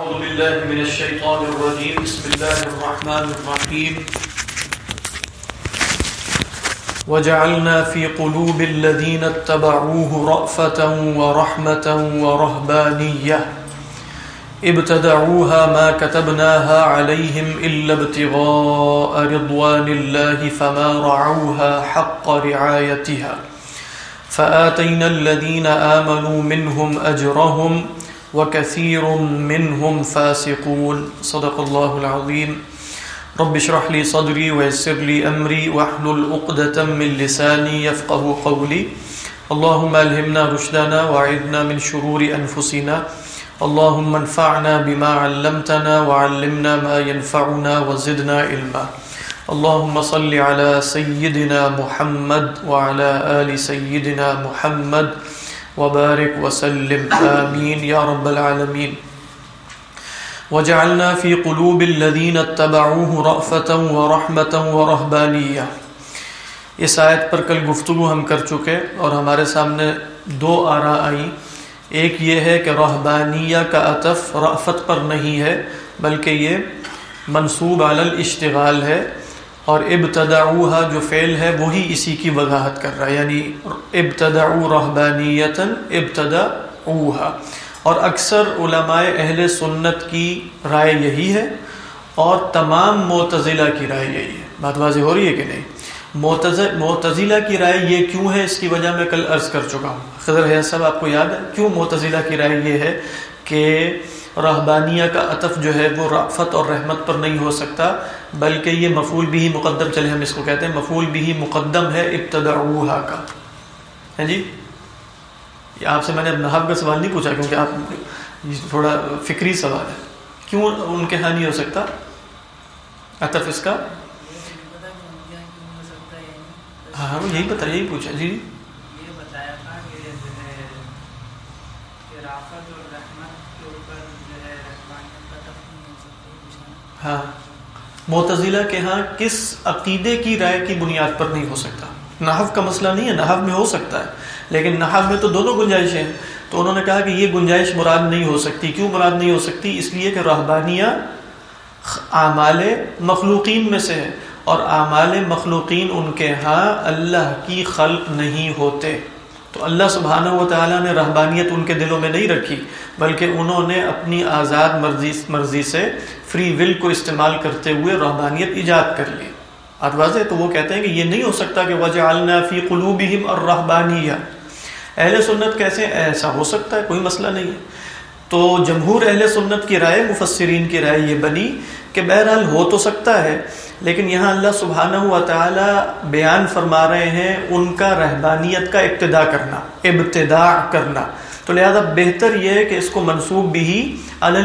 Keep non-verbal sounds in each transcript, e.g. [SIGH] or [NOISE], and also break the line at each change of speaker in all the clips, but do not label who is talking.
أعوذ بالله من الشيطان الرجيم بسم الله الرحمن الرحيم وجعلنا في قلوب الذين اتبعوه رأفة ورحمة ورهبانية ابتدعوها ما كتبناها عليهم إلا ابتغاء رضوان الله فما رعوها حق رعايتها فآتينا الذين آمنوا منهم أجرهم وعلى وكثير منهم فاسقون صدق الله العظيم رب اشرح لي صدري ويسر لي أمري واحلل عقدة من لساني يفقه قولي اللهم ألهمنا رشدنا وعذنا من شرور أنفسنا اللهم انفعنا بما علمتنا وعلمنا ما ينفعنا وزدنا علما اللهم صل على سيدنا محمد وعلى آل سيدنا محمد وعلى آل سيدنا محمد وبارك وسلم آمين يا رب العالمين وجعلنا في قلوب الذين اتبعوه رأفة ورحمة ورهبانية اس آیت پر کل گفتگو ہم کر چکے اور ہمارے سامنے دو آرا آئیں ایک یہ ہے کہ رہبانیہ کا عطف رافت پر نہیں ہے بلکہ یہ منصوب علی الاشتغال ہے اور ابتدا جو فعل ہے وہی اسی کی وضاحت کر رہا ہے یعنی ابتدا رہبانیتا ابتدعوها ابتدا اور اکثر علماء اہل سنت کی رائے یہی ہے اور تمام معتضیلہ کی رائے یہی ہے بات واضح ہو رہی ہے کہ نہیں معتض کی رائے یہ کیوں ہے اس کی وجہ میں کل عرض کر چکا ہوں خضر حیات صاحب آپ کو یاد ہے کیوں متضیلہ کی رائے یہ ہے کہ رحبانیہ کا عطف جو ہے وہ رافت اور رحمت پر نہیں ہو سکتا بلکہ یہ مفول بھی ہی مقدم چلے ہم اس کو کہتے ہیں مفول بھی ہی مقدم ہے ابتدا کا ہے جی آپ سے میں نے نحب کا سوال نہیں پوچھا کیونکہ آپ تھوڑا فکری سوال ہے کیوں ان کے ہاں نہیں ہو سکتا عطف اس کا
ہاں،, ہاں یہی پتہ یہی
پوچھا جی ہاں، معتزلہ کے ہاں کس عقیدے کی رائے کی بنیاد پر نہیں ہو سکتا نحف کا مسئلہ نہیں ہے نحف میں ہو سکتا ہے لیکن نحف میں تو دونوں گنجائشیں ہیں تو انہوں نے کہا کہ یہ گنجائش مراد نہیں ہو سکتی کیوں مراد نہیں ہو سکتی اس لیے کہ رحبانیہ اعمال مخلوقین میں سے ہے اور اعمال مخلوقین ان کے ہاں اللہ کی خلق نہیں ہوتے تو اللہ سبحانہ و تعالیٰ نے رحبانیت ان کے دلوں میں نہیں رکھی بلکہ انہوں نے اپنی آزاد مرضی مرضی سے فری ول کو استعمال کرتے ہوئے رحبانیت ایجاد کر لی بات واضح تو وہ کہتے ہیں کہ یہ نہیں ہو سکتا کہ وجہ النافی قلوب اور رہبانیہ اہل سنت کیسے ایسا ہو سکتا ہے کوئی مسئلہ نہیں ہے تو جمہور اہل سنت کی رائے مفسرین کی رائے یہ بنی کہ بہرحال ہو تو سکتا ہے لیکن یہاں اللہ سبحانہ و تعالی بیان فرما رہے ہیں ان کا رہبانیت کا ابتدا کرنا ابتدا کرنا تو لہذا بہتر یہ ہے کہ اس کو منسوب بھی ہی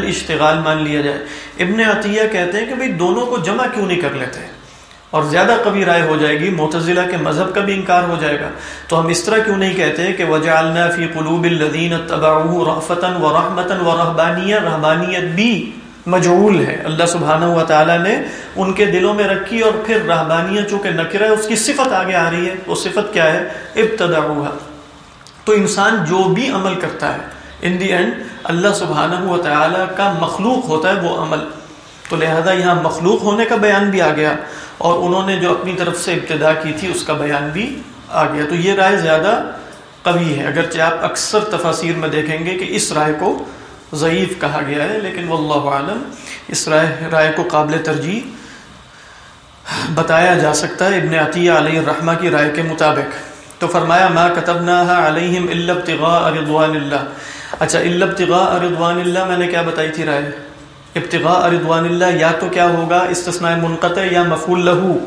اشتغال مان لیا جائے ابن عطیہ کہتے ہیں کہ بھئی دونوں کو جمع کیوں نہیں کر لیتے ہیں اور زیادہ کبھی رائے ہو جائے گی متضلہ کے مذہب کا بھی انکار ہو جائے گا تو ہم اس طرح کیوں نہیں کہتے کہ وجعلنا فی قلوب الذین و رحمتا و رحبانی رہبانیت بھی مجہول ہے اللہ سبحانہ و تعالیٰ نے ان کے دلوں میں رکھی اور پھر رہبانیہ چونکہ نکرا ہے اس کی صفت آگے آ رہی ہے وہ صفت کیا ہے ابتدا ہوا تو انسان جو بھی عمل کرتا ہے ان دی اینڈ اللہ سبحانہ و تعالیٰ کا مخلوق ہوتا ہے وہ عمل تو لہذا یہاں مخلوق ہونے کا بیان بھی آ گیا اور انہوں نے جو اپنی طرف سے ابتدا کی تھی اس کا بیان بھی آ گیا تو یہ رائے زیادہ قوی ہے اگرچہ آپ اکثر تفاصیر میں دیکھیں گے کہ اس رائے کو ضعیف کہا گیا ہے لیکن واللہ عالم اس رائے رائے کو قابل ترجیح بتایا جا سکتا ہے ابن عطیہ علیہ الرحمہ کی رائے کے مطابق تو فرمایا ما کتبنا علیہم الا ابتغاء رضوان اللہ اچھا الا ابتغاء رضوان اللہ میں نے کیا بتائی تھی رائے ابتغاء رضوان اللہ یا تو کیا ہوگا استثناء منقطع یا مفول لہو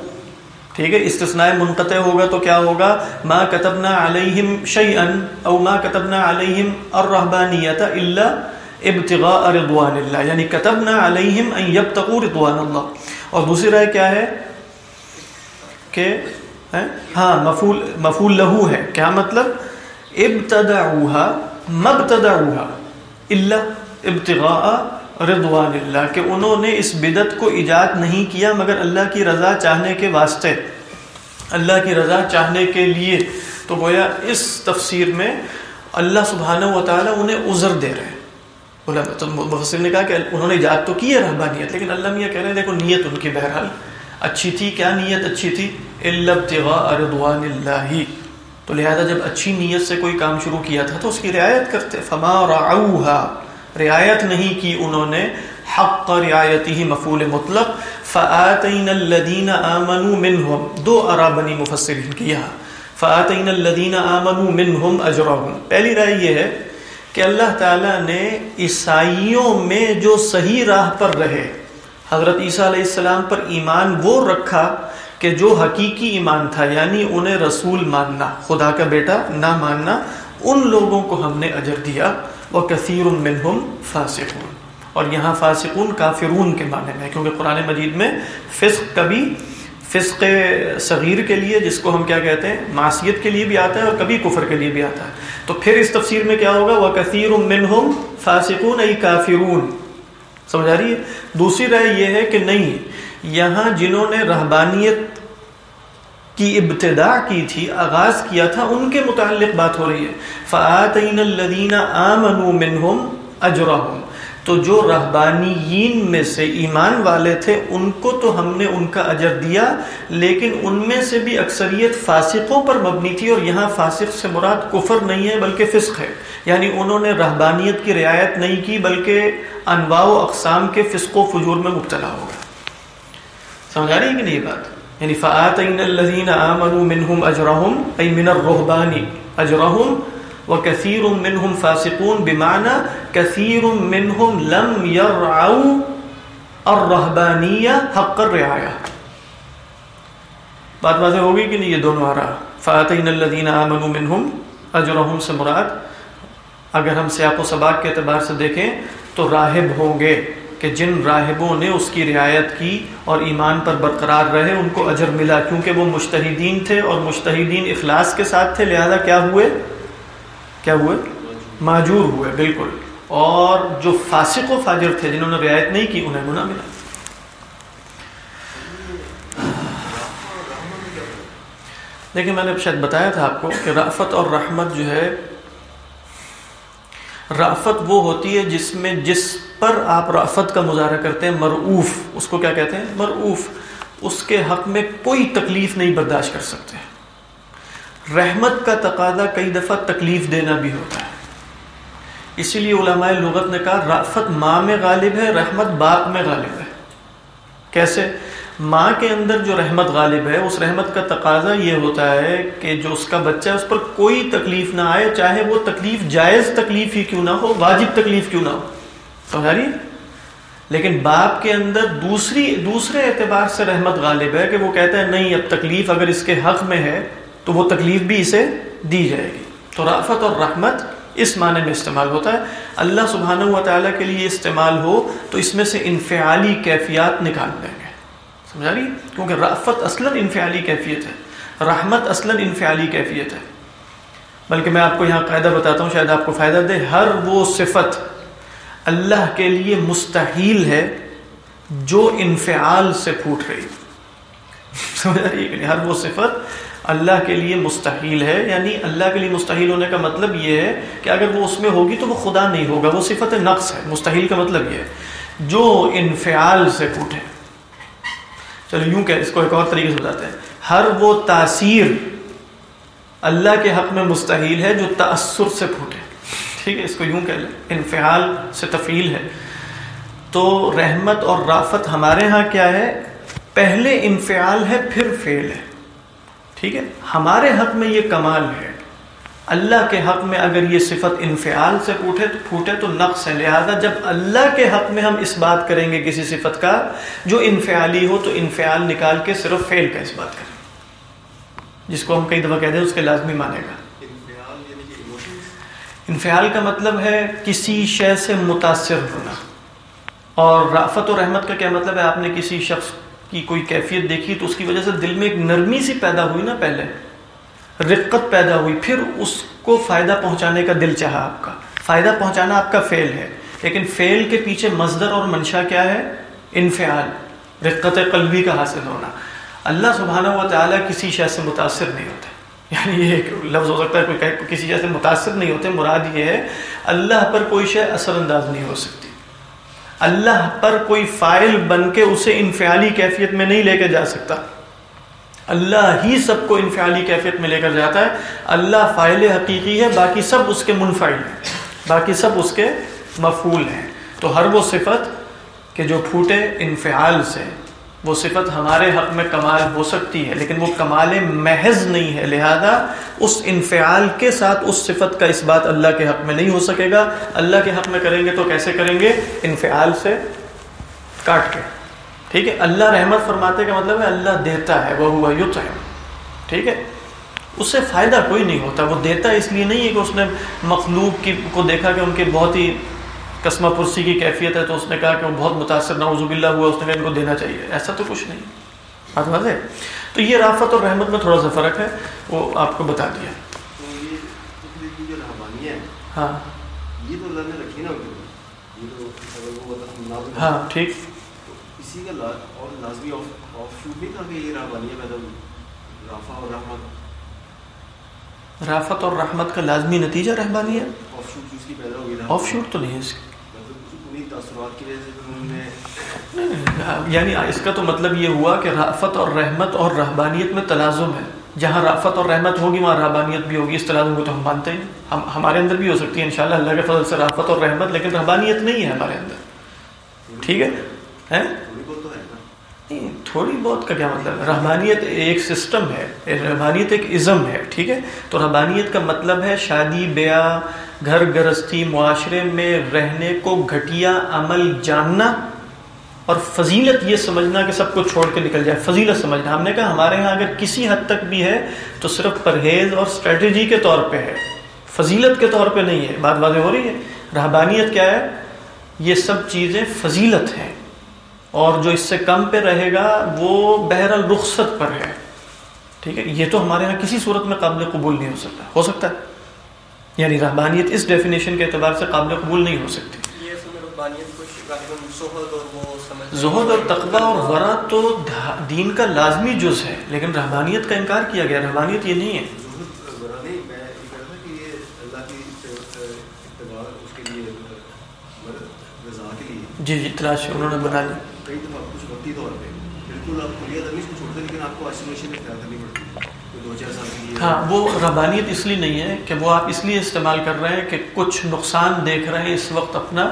ٹھیک ہے استثناء منقطع ہوگا تو کیا ہوگا ما کتبنا علیہم شیئا او ما کتبنا علیہم الرحبانیت اللہ ابتغاء رضوان اللہ یعنی کتبنا علیہم ان رضوان اللہ اور دوسری رائے کیا ہے کہ ہاں مفول ہے کیا مطلب ابتدعوها مبتدعوها الا ابتغاء اللہ اللہ کہ انہوں نے اس بدت کو ایجاد نہیں کیا مگر اللہ کی رضا چاہنے کے واسطے اللہ کی رضا چاہنے کے لیے تو گویا اس تفسیر میں اللہ سبحانہ و تعالیٰ انہیں عذر دے رہے ہیں مفسر نے کہا کہ انہوں نے یاد تو کی ہے لیکن اللہ میاں کہہ رہے ہیں دیکھو نیت ان کی بہرحال اچھی تھی کیا نیت اچھی تھی الب اللہ تو لہذا جب اچھی نیت سے کوئی کام شروع کیا تھا تو اس کی رعایت کرتے فما رعایت نہیں کی انہوں نے حق رعایتی ہی مفول مطلب الدین کی یہاں اجرا پہلی رائے یہ ہے کہ اللہ تعالیٰ نے عیسائیوں میں جو صحیح راہ پر رہے حضرت عیسیٰ علیہ السلام پر ایمان وہ رکھا کہ جو حقیقی ایمان تھا یعنی انہیں رسول ماننا خدا کا بیٹا نہ ماننا ان لوگوں کو ہم نے اجر دیا وہ کثیر منہم فاسقون اور یہاں فاسقون کافرون کے معنی میں کیونکہ قرآن مجید میں فسق کبھی فسق صغیر کے لیے جس کو ہم کیا کہتے ہیں معصیت کے لیے بھی آتا ہے اور کبھی کفر کے لیے بھی آتا ہے تو پھر اس تفسیر میں کیا ہوگا وہ کثیر فاسقون ای سمجھ آ رہی ہے دوسری رائے یہ ہے کہ نہیں یہاں جنہوں نے رہبانیت کی ابتدا کی تھی آغاز کیا تھا ان کے متعلق بات ہو رہی ہے فعطین الدین آمن اجرا تو جو رہبانیین میں سے ایمان والے تھے ان کو تو ہم نے ان کا اجر دیا لیکن ان میں سے بھی اکثریت فاسقوں پر مبنی تھی اور یہاں فاسق سے مراد کفر نہیں ہے بلکہ فسق ہے یعنی انہوں نے رہبانیت کی رعایت نہیں کی بلکہ انواع و اقسام کے فسق و فجور میں مبتلا ہو گئے سمجھا رہی ہے کہ نہیں یہ بات یعنی فعطین الزین آمنوا منہم اجرہم ای من الرہبانی اجرہم وکثیر منہم فاسقون بمعنی کثیر منہم لم یرعو الرہبانیہ حق الرعایہ بات واضح ہوگی کہ نہیں یہ دونوں آمنوا اجرہم سے مراد اگر ہم سیاق و سباق کے اعتبار سے دیکھیں تو راہب ہوں گے کہ جن راہبوں نے اس کی رعایت کی اور ایمان پر برقرار رہے ان کو اجر ملا کیونکہ وہ مشتحدین تھے اور مشتحدین اخلاص کے ساتھ تھے لہذا کیا ہوئے کیا ہوئے معجور ہوئے بالکل اور جو فاسق و فاجر تھے جنہوں نے رعایت نہیں کی انہیں گناہ ملا لیکن میں نے شاید بتایا تھا آپ کو کہ رافت اور رحمت جو ہے رافت وہ ہوتی ہے جس میں جس پر آپ رافت کا مظاہرہ کرتے ہیں مرعوف اس کو کیا کہتے ہیں مرعوف اس کے حق میں کوئی تکلیف نہیں برداشت کر سکتے رحمت کا تقاضا کئی دفعہ تکلیف دینا بھی ہوتا ہے اسی لیے علماء لغت نے کہا رافت ماں میں غالب ہے رحمت باپ میں غالب ہے کیسے ماں کے اندر جو رحمت غالب ہے اس رحمت کا تقاضا یہ ہوتا ہے کہ جو اس کا بچہ ہے اس پر کوئی تکلیف نہ آئے چاہے وہ تکلیف جائز تکلیف ہی کیوں نہ ہو واجب تکلیف کیوں نہ ہو تو لیکن باپ کے اندر دوسری دوسرے اعتبار سے رحمت غالب ہے کہ وہ کہتا ہے نہیں اب تکلیف اگر اس کے حق میں ہے تو وہ تکلیف بھی اسے دی جائے گی تو رافت اور رحمت اس معنی میں استعمال ہوتا ہے اللہ سبحانہ و تعالیٰ کے لیے استعمال ہو تو اس میں سے انفعالی کیفیات نکال دیں گے سمجھا رہی کیونکہ رافت اصلا انفعالی کیفیت ہے رحمت اصلا انفعالی کیفیت ہے بلکہ میں آپ کو یہاں قاعدہ بتاتا ہوں شاید آپ کو فائدہ دے ہر وہ صفت اللہ کے لیے مستحیل ہے جو انفعال سے پھوٹ رہی سمجھا رہی ہے یعنی ہر وہ صفت اللہ کے لیے مستحیل ہے یعنی اللہ کے لیے مستحیل ہونے کا مطلب یہ ہے کہ اگر وہ اس میں ہوگی تو وہ خدا نہیں ہوگا وہ صفت نقص ہے مستحیل کا مطلب یہ ہے جو انفعال سے پھوٹے چلو یوں کہ اس کو ایک اور طریقے سے بتاتے ہیں ہر وہ تاثیر اللہ کے حق میں مستحیل ہے جو تأثر سے پھوٹے ٹھیک ہے اس کو یوں کہہ لیں انفعال سے تفیل ہے تو رحمت اور رافت ہمارے ہاں کیا ہے پہلے انفعال ہے پھر فعل ہے ٹھیک ہے ہمارے حق میں یہ کمال ہے اللہ کے حق میں اگر یہ صفت انفعال سے پوٹے تو پھوٹے تو نقص ہے لہذا جب اللہ کے حق میں ہم اس بات کریں گے کسی صفت کا جو انفعالی ہو تو انفعال نکال کے صرف فعل کا اس بات کریں جس کو ہم کئی دفعہ کہہ دیں اس کے لازمی مانے گا یعنی انفعال کا مطلب ہے کسی شے سے متاثر ہونا اور رافت و رحمت کا کیا مطلب ہے آپ نے کسی شخص کی کوئی کیفیت دیکھی تو اس کی وجہ سے دل میں ایک نرمی سی پیدا ہوئی نا پہلے رقت پیدا ہوئی پھر اس کو فائدہ پہنچانے کا دل چاہا آپ کا فائدہ پہنچانا آپ کا فیل ہے لیکن فیل کے پیچھے مزدر اور منشا کیا ہے انفعال رقت قلبی کا حاصل ہونا اللہ سبحانہ و تعالیٰ کسی شے سے متاثر نہیں ہوتے یعنی یہ ایک لفظ ہو سکتا ہے کسی شے سے متاثر نہیں ہوتے مراد یہ ہے اللہ پر کوئی شے اثر انداز نہیں ہو سکتی اللہ پر کوئی فائل بن کے اسے انفعالی کیفیت میں نہیں لے کے جا سکتا اللہ ہی سب کو انفعالی کیفیت میں لے کر جاتا ہے اللہ فائل حقیقی ہے باقی سب اس کے منفعل ہیں باقی سب اس کے مفول ہیں تو ہر وہ صفت کہ جو پھوٹے انفعال سے وہ صفت ہمارے حق میں کمال ہو سکتی ہے لیکن وہ کمال محض نہیں ہے لہذا اس انفعال کے ساتھ اس صفت کا اس بات اللہ کے حق میں نہیں ہو سکے گا اللہ کے حق میں کریں گے تو کیسے کریں گے انفعال سے کاٹ کے ٹھیک ہے اللہ رحمت فرماتے کا مطلب ہے اللہ دیتا ہے وہ ہوا یوت ہے ٹھیک ہے اس سے فائدہ کوئی نہیں ہوتا وہ دیتا اس لیے نہیں ہے کہ اس نے مخلوق کی کو دیکھا کہ ان کے بہت ہی قسمہ پرسی کی کیفیت ہے تو اس نے کہا کہ وہ بہت متاثر نعوذ باللہ ہوا اس نے کہا ان کو دینا چاہیے ایسا تو کچھ نہیں بات واضح تو یہ رافت اور رحمت میں تھوڑا سا فرق ہے وہ آپ کو بتا دیا
ہاں ہاں ٹھیک
رافت اور رحمت کا لازمی نتیجہ رحمانی
ہے آف شوٹ تو نہیں ہے
یعنی اس کا تو مطلب یہ ہوا کہ رافت اور رحمت اور رحبانیت میں تلازم ہے جہاں رافت اور رحمت ہوگی وہاں رحبانیت بھی ہوگی اس تلازم کو تو ہم مانتے ہیں ہم ہمارے اندر بھی ہو سکتی ہے ان شاء اللہ اللہ کے فضل سے رافت اور رحمت لیکن رحبانیت نہیں ہے ہمارے اندر ٹھیک ہے تھوڑی بہت کا کیا مطلب رحمانیت ایک سسٹم ہے رحمانیت ایک عزم ہے ٹھیک ہے تو رحمانیت کا مطلب ہے شادی بیاہ گھر گرستی معاشرے میں رہنے کو گھٹیا عمل جاننا اور فضیلت یہ سمجھنا کہ سب کو چھوڑ کے نکل جائے فضیلت سمجھنا ہم نے کہا ہمارے ہاں اگر کسی حد تک بھی ہے تو صرف پرہیز اور اسٹریٹجی کے طور پہ ہے فضیلت کے طور پہ نہیں ہے بات باتیں ہو رہی ہے رحبانیت کیا ہے یہ سب چیزیں فضیلت ہیں اور جو اس سے کم پہ رہے گا وہ بہر الرخصت پر ہے ٹھیک ہے یہ تو ہمارے یہاں کسی صورت میں قابل قبول نہیں ہو سکتا ہو سکتا ہے یعنی رحبانیت اس ڈیفینیشن کے اعتبار سے قابل قبول نہیں ہو سکتی زہد اور تقبہ اور ورا تو دین کا لازمی جز ہے لیکن رحبانیت کا انکار کیا گیا رحبانیت یہ نہیں ہے
جی جی تلاش انہوں نے بنا لی پہ بالکل آپ آپ کو کو چھوڑتے لیکن آئسولیشن کرنی پڑتی ہاں وہ
ربانیت اس لیے نہیں ہے کہ وہ آپ اس لیے استعمال کر رہے ہیں کہ کچھ نقصان دیکھ رہے ہیں اس وقت اپنا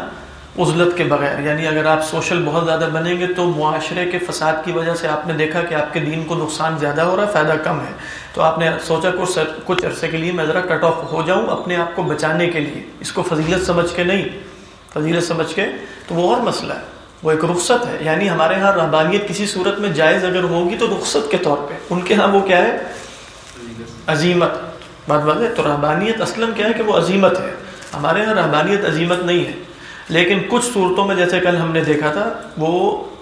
عزلت کے بغیر یعنی اگر آپ سوشل بہت زیادہ بنیں گے تو معاشرے کے فساد کی وجہ سے آپ نے دیکھا کہ آپ کے دین کو نقصان زیادہ ہو رہا ہے فائدہ کم ہے تو آپ نے سوچا کچھ کچھ عرصے کے لیے میں ذرا کٹ آف ہو جاؤں اپنے آپ کو بچانے کے لیے اس کو فضیلت سمجھ کے نہیں فضیلت سمجھ کے تو وہ اور مسئلہ ہے وہ ایک رخصت ہے یعنی ہمارے ہاں رحبانیت کسی صورت میں جائز اگر ہوگی تو رخصت کے طور پہ ان کے ہاں وہ کیا ہے عظیمت بات بات ہے تو رحبانیت اسلم کیا ہے کہ وہ عظیمت ہے ہمارے ہاں رحبانیت عظیمت نہیں ہے لیکن کچھ صورتوں میں جیسے کل ہم نے دیکھا تھا وہ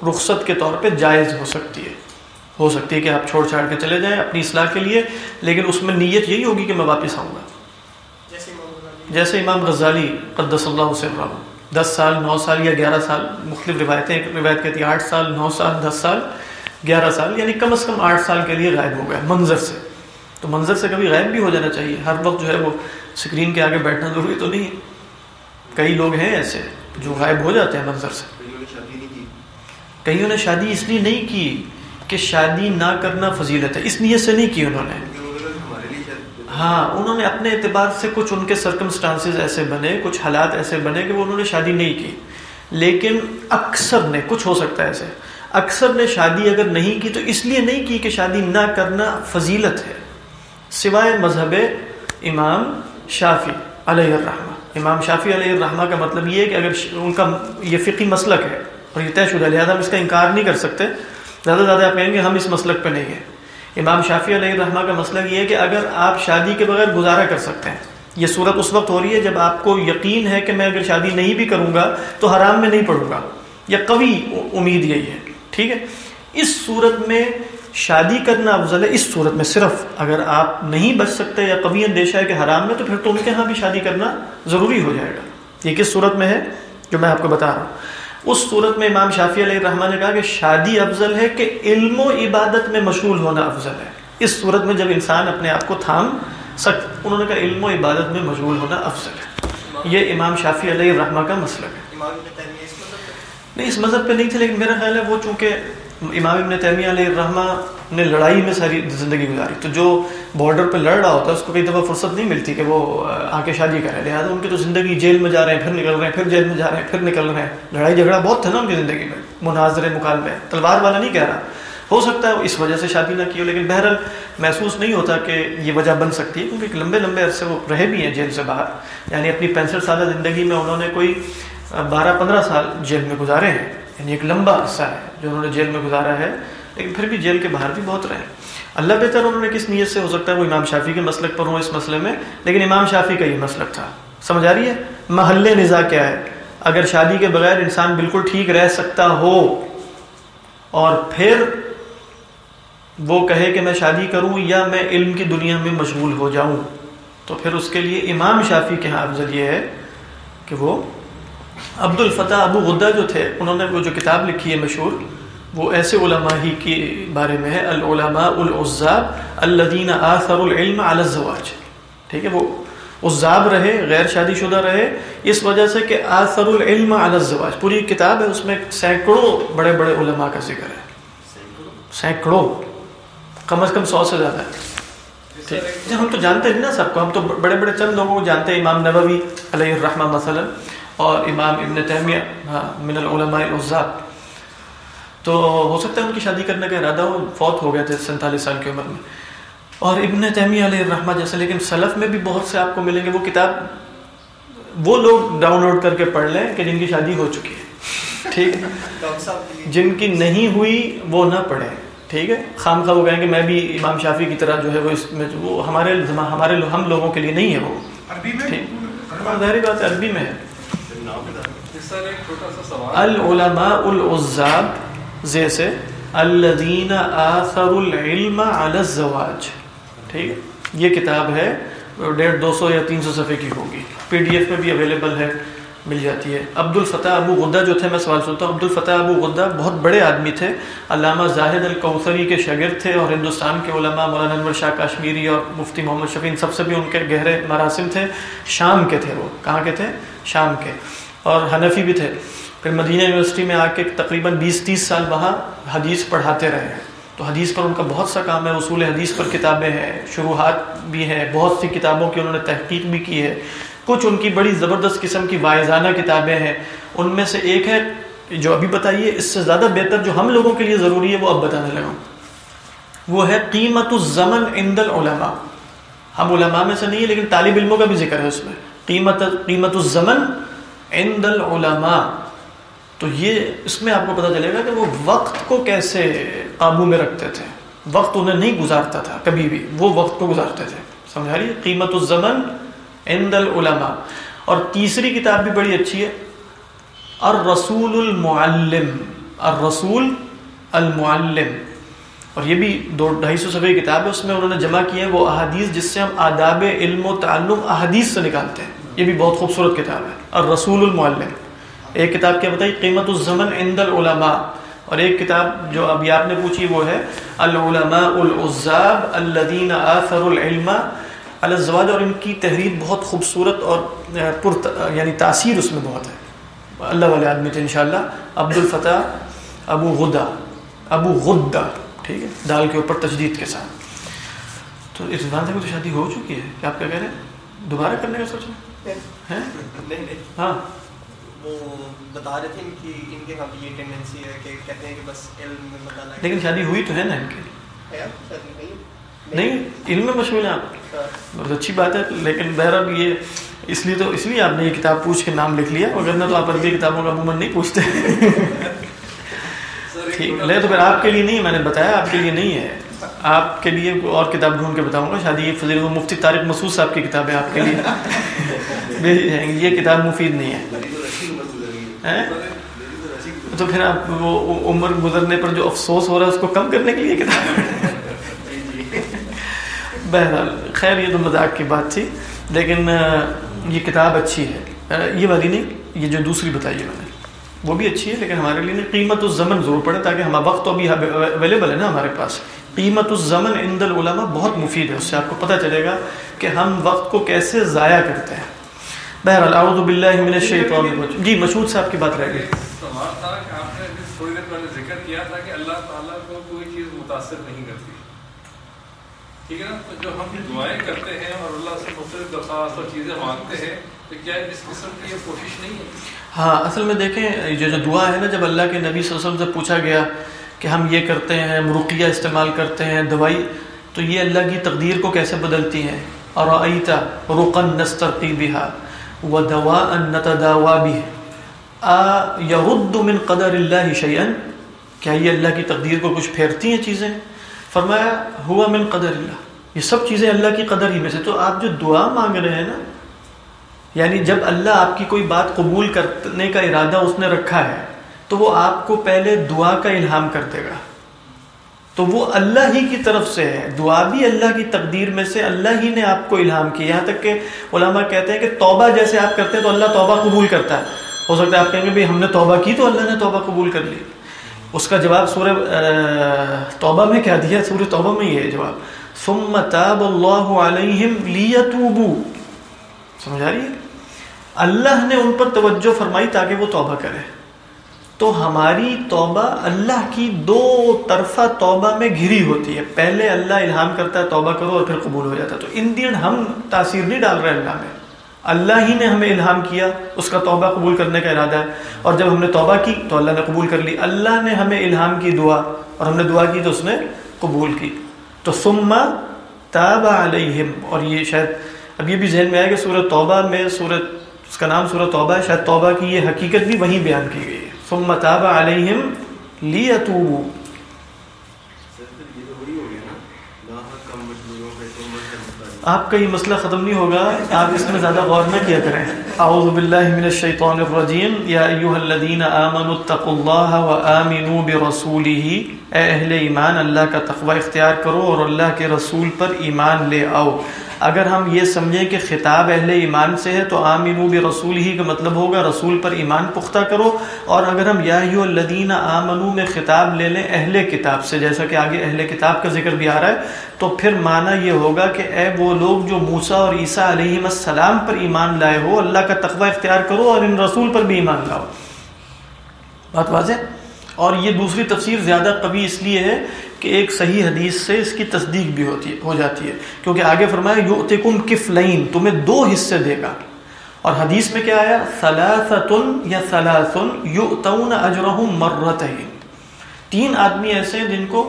رخصت کے طور پہ جائز ہو سکتی ہے ہو سکتی ہے کہ آپ چھوڑ چھاڑ کے چلے جائیں اپنی اصلاح کے لیے لیکن اس میں نیت یہی ہوگی کہ میں واپس آؤں گا جیسے امام غزالی قدس اللہ حسین رحم دس سال نو سال یا گیارہ سال مختلف روایتیں روایت کہتی ہے آٹھ سال نو سال دس سال گیارہ سال یعنی کم از کم آٹھ سال کے لیے غائب ہو گیا منظر سے تو منظر سے کبھی غائب بھی ہو جانا چاہیے ہر وقت جو ہے وہ اسکرین کے آگے بیٹھنا ضروری تو نہیں ہے کئی لوگ ہیں ایسے جو غائب ہو جاتے ہیں منظر سے کئیوں نے شادی اس لیے نہیں کی کہ شادی نہ کرنا فضیلت ہے اس نیت سے نہیں کی انہوں نے ہاں انہوں نے اپنے اعتبار سے کچھ ان کے سرکمسٹانسز ایسے بنے کچھ حالات ایسے بنے کہ وہ انہوں نے شادی نہیں کی لیکن اکثر نے کچھ ہو سکتا ہے ایسے اکثر نے شادی اگر نہیں کی تو اس لیے نہیں کی کہ شادی نہ کرنا فضیلت ہے سوائے مذہب امام شافی علیہ الرحمٰ امام شافی علیہ الرحمٰ کا مطلب یہ ہے کہ اگر ان کا یہ فقی مسلک ہے اور یہ طے شدہ لہٰذا ہم اس کا انکار نہیں کر سکتے زیادہ سے زیادہ آپ کہیں گے ہم اس مسلک پہ نہیں ہیں امام شافی علیہ الرحمٰ کا مسئلہ یہ ہے کہ اگر آپ شادی کے بغیر گزارا کر سکتے ہیں یہ صورت اس وقت ہو رہی ہے جب آپ کو یقین ہے کہ میں اگر شادی نہیں بھی کروں گا تو حرام میں نہیں پڑوں گا یہ قوی امید یہی ہے ٹھیک ہے اس صورت میں شادی کرنا افضل ہے اس صورت میں صرف اگر آپ نہیں بچ سکتے یا قوی اندیشہ ہے کہ حرام میں تو پھر تو ان کے ہاں بھی شادی کرنا ضروری ہو جائے گا یہ کس صورت میں ہے جو میں آپ کو بتا رہا ہوں اس صورت میں امام شافی علیہ الرحمٰن نے کہا کہ شادی افضل ہے کہ علم و عبادت میں مشغول ہونا افضل ہے اس صورت میں جب انسان اپنے آپ کو تھام سکتا انہوں نے کہا علم و عبادت میں مشغول ہونا افضل
ہے
یہ امام شافی علیہ الرحمٰ کا مسئلہ ہے نہیں اس مذہب پہ نہیں تھے لیکن میرا خیال ہے وہ چونکہ امام ابن تیمیہ علیہ الرحمٰ نے لڑائی میں ساری زندگی گزاری تو جو بارڈر پہ لڑ رہا ہوتا ہے اس کو کئی دفعہ فرصت نہیں ملتی کہ وہ آ کے شادی کرے لہٰذا ان کی تو زندگی جیل میں جا رہے ہیں پھر نکل رہے ہیں پھر جیل میں جا رہے ہیں پھر نکل رہے ہیں لڑائی جھگڑا بہت تھا نا ان کی زندگی میں مناظر مکالمے تلوار والا نہیں کہہ رہا ہو سکتا ہے اس وجہ سے شادی نہ کی ہو لیکن بہرحال محسوس نہیں ہوتا کہ یہ وجہ بن سکتی ہے کیونکہ لمبے لمبے عرصے وہ رہے بھی ہیں جیل سے باہر یعنی اپنی پینسٹھ سالہ زندگی میں انہوں نے کوئی بارہ پندرہ سال جیل میں گزارے ہیں یعنی ایک لمبا عرصہ ہے جو انہوں نے جیل میں گزارا ہے لیکن پھر بھی جیل کے باہر بھی بہت رہے اللہ بہتر انہوں نے کس نیت سے ہو سکتا ہے وہ امام شافی کے مسلک پر ہوں اس مسئلے میں لیکن امام شافی کا یہ مسلک تھا سمجھ آ رہی ہے محل نظا کیا ہے اگر شادی کے بغیر انسان بالکل ٹھیک رہ سکتا ہو اور پھر وہ کہے کہ میں شادی کروں یا میں علم کی دنیا میں مشغول ہو جاؤں تو پھر اس کے لیے امام شافی کے حافظ ہاں افضل یہ ہے کہ وہ عبد الفتح ابو غدا جو تھے انہوں نے وہ جو کتاب لکھی ہے مشہور وہ ایسے علماء ہی کے بارے میں ہے العلماء العزاب الدین آثر العلم الزواج ٹھیک ہے وہ عزاب رہے غیر شادی شدہ رہے اس وجہ سے کہ آثر آسر الزواج پوری کتاب ہے اس میں سینکڑوں بڑے بڑے علماء کا ذکر ہے سینکڑوں کم از کم سو سے زیادہ ہے ہم تو جانتے ہیں نا سب کو ہم تو بڑے بڑے چند لوگوں کو جانتے ہیں امام نبوی علیہ الرحمٰ مثلاً اور امام ابن تیمیہ ہاں من العلماء الضاق تو ہو سکتا ہے ان کی شادی کرنے کا ارادہ ہو فوت ہو گئے تھے سینتالیس سال کی عمر میں اور ابن تیمیہ علیہ الرحمہ جیسے لیکن سلف میں بھی بہت سے آپ کو ملیں گے وہ کتاب وہ لوگ ڈاؤن لوڈ کر کے پڑھ لیں کہ جن کی شادی ہو چکی ہے ٹھیک
ہے
جن کی نہیں ہوئی وہ نہ پڑھیں ٹھیک ہے خام خواہ وہ کہیں کہ میں بھی امام شافی کی طرح جو ہے وہ اس میں وہ ہمارے ہمارے ہم لوگوں کے لیے نہیں ہے وہ
ٹھیک
ظاہری بات عربی میں ہے
العلماء
العزاب جیسے آثر العلم الزواج یہ کتاب ہے ڈیڑھ دو سو یا تین سو صفحے کی ہوگی پی ڈی ایف میں بھی اویلیبل ہے مل جاتی ہے عبد الفتح ابو غدہ جو تھے میں سوال سنتا ہوں عبد الفتح ابو غدہ بہت بڑے آدمی تھے علامہ زاہد القوثری کے شاگر تھے اور ہندوستان کے علماء مولانا انور شاہ کشمیری اور مفتی محمد شفیع سب سے بھی ان کے گہرے مراسم تھے شام کے تھے وہ کہاں کے تھے شام کے اور حنفی بھی تھے پھر مدینہ یونیورسٹی میں آ کے تقریباً بیس تیس سال وہاں حدیث پڑھاتے رہے ہیں تو حدیث پر ان کا بہت سا کام ہے اصول حدیث پر کتابیں ہیں شروحات بھی ہیں بہت سی کتابوں کی انہوں نے تحقیق بھی کی ہے کچھ ان کی بڑی زبردست قسم کی وائزانہ کتابیں ہیں ان میں سے ایک ہے جو ابھی بتائیے اس سے زیادہ بہتر جو ہم لوگوں کے لیے ضروری ہے وہ اب بتانے لگا وہ ہے قیمت الزمن عند العلماء ہم علماء میں سے نہیں ہے لیکن طالب علموں کا بھی ذکر ہے اس میں قیمت قیمت الزمن عند العلماء تو یہ اس میں آپ کو پتہ چلے گا کہ وہ وقت کو کیسے قابو میں رکھتے تھے وقت انہیں نہیں گزارتا تھا کبھی بھی وہ وقت کو گزارتے تھے سمجھا رہی قیمت الزمن عند العلماء اور تیسری کتاب بھی بڑی اچھی ہے الرسول المعلم الرسول المعلم اور یہ بھی دو ڈھائی سو سبھی کتاب ہے اس میں انہوں نے جمع کیا ہے وہ احادیث جس سے ہم آداب علم و تعلق احادیث سے نکالتے ہیں یہ بھی بہت خوبصورت کتاب ہے اور رسول المعلم ایک کتاب کیا بتائی قیمت الزمن عند العلماء اور ایک کتاب جو ابھی آپ نے پوچھی وہ ہے العلماء العزاب الدین آثر العلم الزواج اور ان کی تحریر بہت خوبصورت اور پرت یعنی تاثیر اس میں بہت ہے اللہ والے آدمی تھے عبد شاء ابو غدا ابو غدہ ٹھیک ہے دال کے اوپر تجدید کے ساتھ تو اس سے بھی تو شادی ہو چکی ہے کیا آپ کیا کہہ رہے ہیں دوبارہ کرنے کا سوچ رہے ہاں
لیکن شادی ہوئی تو ہے نا ان
نہیں علم میں مشغول آپ ہاں۔ بہت اچھی بات ہے لیکن بہرحال یہ اس لیے تو اس لیے آپ نے یہ کتاب پوچھ کے نام لکھ لیا مگر نہ تو آپ عربی کتابوں کا عموماً نہیں پوچھتے ٹھیک تو پھر آپ کے لیے نہیں میں نے بتایا آپ کے لیے نہیں ہے آپ کے لیے اور کتاب ڈھونڈ کے بتاؤں گا شادی یہ فضیل مفتی طارق مسعود صاحب کی کتاب ہے آپ کے لیے [LAUGHS] جائیں گی یہ کتاب مفید نہیں ہے تو پھر آپ وہ عمر گزرنے پر جو افسوس ہو
رہا ہے اس کو کم کرنے کے لیے کتاب [LAUGHS]
بہرحال خیر یہ تو مذاق کی بات تھی لیکن یہ کتاب اچھی ہے یہ والی نہیں یہ جو دوسری بتائی ہے میں نے وہ بھی اچھی ہے لیکن ہمارے لیے نہیں قیمت و زمن ضرور پڑے تاکہ ہمارا وقت تو ابھی اویلیبل ہے نا ہمارے پاس قیمت الزمن عند العلماء بہت مفید ہے اس سے آپ کو پتہ چلے گا کہ ہم وقت کو کیسے ضائع کرتے ہیں بہرحال اعوذ باللہ من الشیطان الرجیم جی مسعود صاحب کی بات رہ گئی ہاں اصل میں دیکھیں یہ جو دعا ہے نا جب اللہ کے نبی صلی اللہ علیہ وسلم سے پوچھا گیا کہ ہم یہ کرتے ہیں مرقیہ استعمال کرتے ہیں دوائی تو یہ اللہ کی تقدیر کو کیسے بدلتی ہیں اور آئیتا رقن نسترقی بہا و دوا ان داوا بھی آ من قدر اللہ شعین کیا یہ اللہ کی تقدیر کو کچھ پھیرتی ہیں چیزیں فرمایا ہوا من قدر اللہ یہ سب چیزیں اللہ کی قدر ہی میں سے تو آپ جو دعا مانگ رہے ہیں نا یعنی جب اللہ آپ کی کوئی بات قبول کرنے کا ارادہ اس نے رکھا ہے تو وہ آپ کو پہلے دعا کا الہام کر دے گا تو وہ اللہ ہی کی طرف سے ہے دعا بھی اللہ کی تقدیر میں سے اللہ ہی نے آپ کو الہام کی یہاں تک کہ علماء کہتے ہیں کہ توبہ جیسے آپ کرتے ہیں تو اللہ توبہ قبول کرتا ہے ہو سکتا ہے آپ کہیں گے بھائی ہم نے توبہ کی تو اللہ نے توبہ قبول کر لی اس کا جواب سورہ توبہ میں کیا دیا سورہ توبہ میں یہ ہے جواب اللہ سمجھ آ رہی ہے اللہ نے ان پر توجہ فرمائی تاکہ وہ توبہ کرے تو ہماری توبہ اللہ کی دو طرفہ توبہ میں گھری ہوتی ہے پہلے اللہ الہام کرتا ہے توبہ کرو اور پھر قبول ہو جاتا ہے تو ان دن ہم تاثیر نہیں ڈال رہے اللہ میں اللہ ہی نے ہمیں الہام کیا اس کا توبہ قبول کرنے کا ارادہ ہے اور جب ہم نے توبہ کی تو اللہ نے قبول کر لی اللہ نے ہمیں الہام کی دعا اور ہم نے دعا کی تو اس نے قبول کی تو سما تاب علیہم اور یہ شاید اب یہ بھی ذہن میں آیا کہ سورت توبہ میں سورت اس کا نام سورت توبہ ہے شاید توبہ کی یہ حقیقت بھی وہیں بیان کی گئی ثم تاب علیہم لیتوبو آپ کا یہ مسئلہ ختم نہیں ہوگا آپ اس میں زیادہ غور نہ کیا کریں اعوذ باللہ من الشیطان الرجیم یا ایوہ الذین آمنوا اتقوا اللہ و آمنوا برسولہ اے اہل ایمان اللہ کا تقوی اختیار کرو اور اللہ کے رسول پر ایمان لے آؤ اگر ہم یہ سمجھیں کہ خطاب اہل ایمان سے ہے تو عام انوب رسول ہی کا مطلب ہوگا رسول پر ایمان پختہ کرو اور اگر ہم یاہیو الدین آمنو میں خطاب لے لیں اہل کتاب سے جیسا کہ آگے اہل کتاب کا ذکر بھی آ رہا ہے تو پھر معنی یہ ہوگا کہ اے وہ لوگ جو موسا اور عیسیٰ علیہ السلام پر ایمان لائے ہو اللہ کا تقوی اختیار کرو اور ان رسول پر بھی ایمان لاؤ بات واضح اور یہ دوسری تفسیر زیادہ قوی اس لیے ہے کہ ایک صحیح حدیث سے اس کی تصدیق بھی ہوتی ہے ہو جاتی ہے کیونکہ آگے فرمایا یو تم کفلین تمہیں دو حصے دے گا اور حدیث میں کیا آیا سلاسن یا سلاسن یو تون اجرحم مرت تین آدمی ایسے ہیں جن کو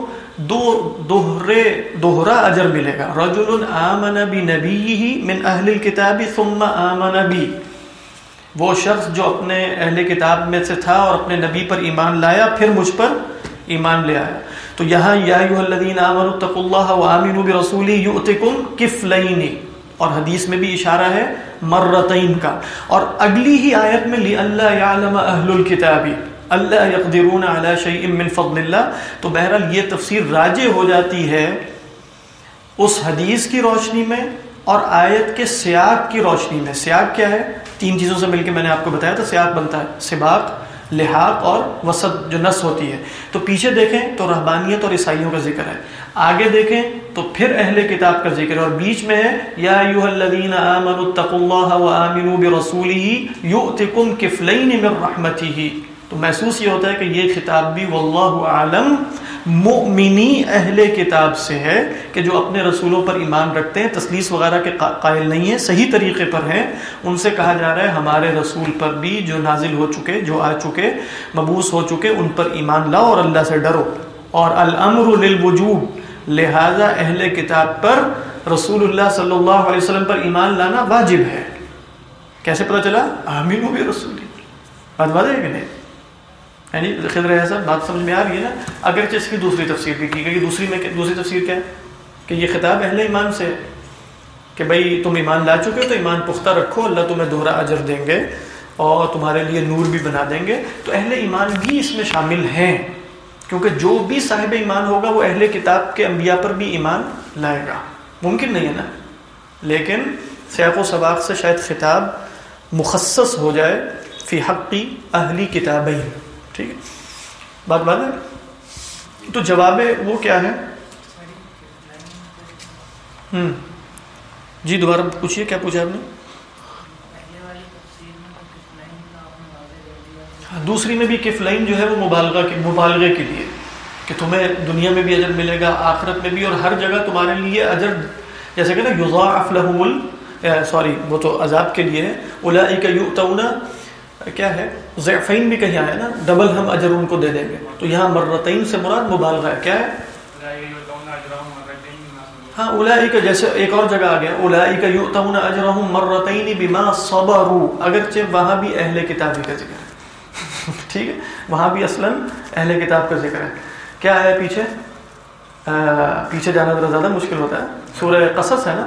دو دوہرے دوہرا اجر ملے گا رجل آمن بنبی ہی من اہل کتابی ثم آمن بی وہ شخص جو اپنے اہل کتاب میں سے تھا اور اپنے نبی پر ایمان لایا پھر مجھ پر ایمان لے آیا تو یہاں یا ایوہ الذین آمنوا اتقوا اللہ وآمنوا برسولی یؤتکم کفلین اور حدیث میں بھی اشارہ ہے مرتین کا اور اگلی ہی آیت میں لی اللہ یعلم اہل الكتابی اللہ یقدرون علی شیء من فضل اللہ تو بہرحال یہ تفسیر راجع ہو جاتی ہے اس حدیث کی روشنی میں اور آیت کے سیاق کی روشنی میں سیاق کیا ہے تین چیزوں سے مل کے میں نے آپ کو بتایا تھا سیاق بنتا ہے سباق لحاق اور وسط جو نس ہوتی ہے تو پیچھے دیکھیں تو رحبانیت اور عیسائیوں کا ذکر ہے آگے دیکھیں تو پھر اہل کتاب کا ذکر ہے اور بیچ میں ہے یا اللہ تو محسوس یہ ہوتا ہے کہ یہ کتاب بھی عالم مؤمنی اہل کتاب سے ہے کہ جو اپنے رسولوں پر ایمان رکھتے ہیں تسلیس وغیرہ کے قائل نہیں ہیں صحیح طریقے پر ہیں ان سے کہا جا رہا ہے ہمارے رسول پر بھی جو نازل ہو چکے جو آ چکے مبوس ہو چکے ان پر ایمان لاؤ اور اللہ سے ڈرو اور الامر للوجوب لہذا اہل کتاب پر رسول اللہ صلی اللہ علیہ وسلم پر ایمان لانا واجب ہے کیسے پتہ چلا امین بھی رسول بات واضح ہے کہ نہیں یعنی خضر ریہ صاحب بات سمجھ میں آ رہی ہے نا اگرچہ اس کی دوسری تفسیر بھی کی گئی دوسری میں دوسری تفسیر کیا ہے کہ یہ خطاب اہل ایمان سے کہ بھائی تم ایمان لا چکے ہو تو ایمان پختہ رکھو اللہ تمہیں دوہرا اجر دیں گے اور تمہارے لیے نور بھی بنا دیں گے تو اہل ایمان بھی اس میں شامل ہیں کیونکہ جو بھی صاحب ایمان ہوگا وہ اہل کتاب کے انبیاء پر بھی ایمان لائے گا ممکن نہیں ہے نا لیکن سیاق و سباق سے شاید خطاب مخصص ہو جائے فی حقی اہلی کتابیں ٹھیک ہے بات بات ہے تو جواب وہ کیا ہے جی دوبارہ کیا پوچھا آپ نے ہاں، دوسری میں بھی کف لائن جو ہے وہ مبالغہ کے مبالغے کے لیے کہ تمہیں دنیا میں بھی اجر ملے گا آخرت میں بھی اور ہر جگہ تمہارے لیے اجر جیسے کہ نا یوزا سوری وہ تو عذاب کے لیے کیا ہے ضعفین بھی کہیں آیا نا ڈبل ہم اجر ان کو دے دیں گے تو یہاں مرتعین سے مراد مبالغہ ہے کیا ہے ہاں الائی کا جیسے ایک اور جگہ آ گیا الائی کا یوتھا اجرا ہوں مرتعین بیما صبرو اگرچہ وہاں بھی اہل کتاب کا ذکر ہے [LAUGHS] ٹھیک ہے وہاں بھی اصلا اہل کتاب کا ذکر ہے کیا ہے پیچھے پیچھے جانا ذرا زیادہ مشکل ہوتا ہے سورہ قصص ہے نا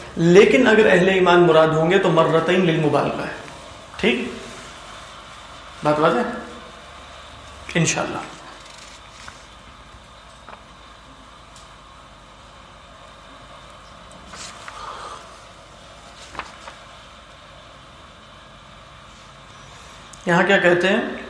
لیکن اگر اہل ایمان مراد ہوں گے تو مرتین للمبالغہ ہے ٹھیک بات بات ہے انشاء اللہ یہاں کیا کہتے ہیں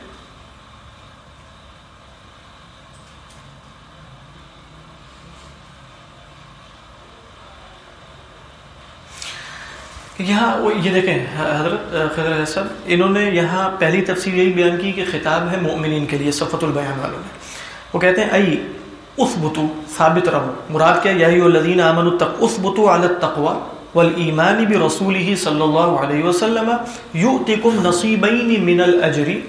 یہاں وہ یہ دیکھیں حضرت خضر صاحب انہوں نے یہاں پہلی تفسیر یہی بیان کی کہ خطاب ہے مؤمنین کے لیے صفت البیان والوں میں وہ کہتے ہیں ائی اس بتو ثابت رہو مراد کیا یہی الدین امن التق اس بتو عالت تقوا و ایمان بھی رسول ہی صلی اللہ علیہ وسلم یو تکم نصیب من الجری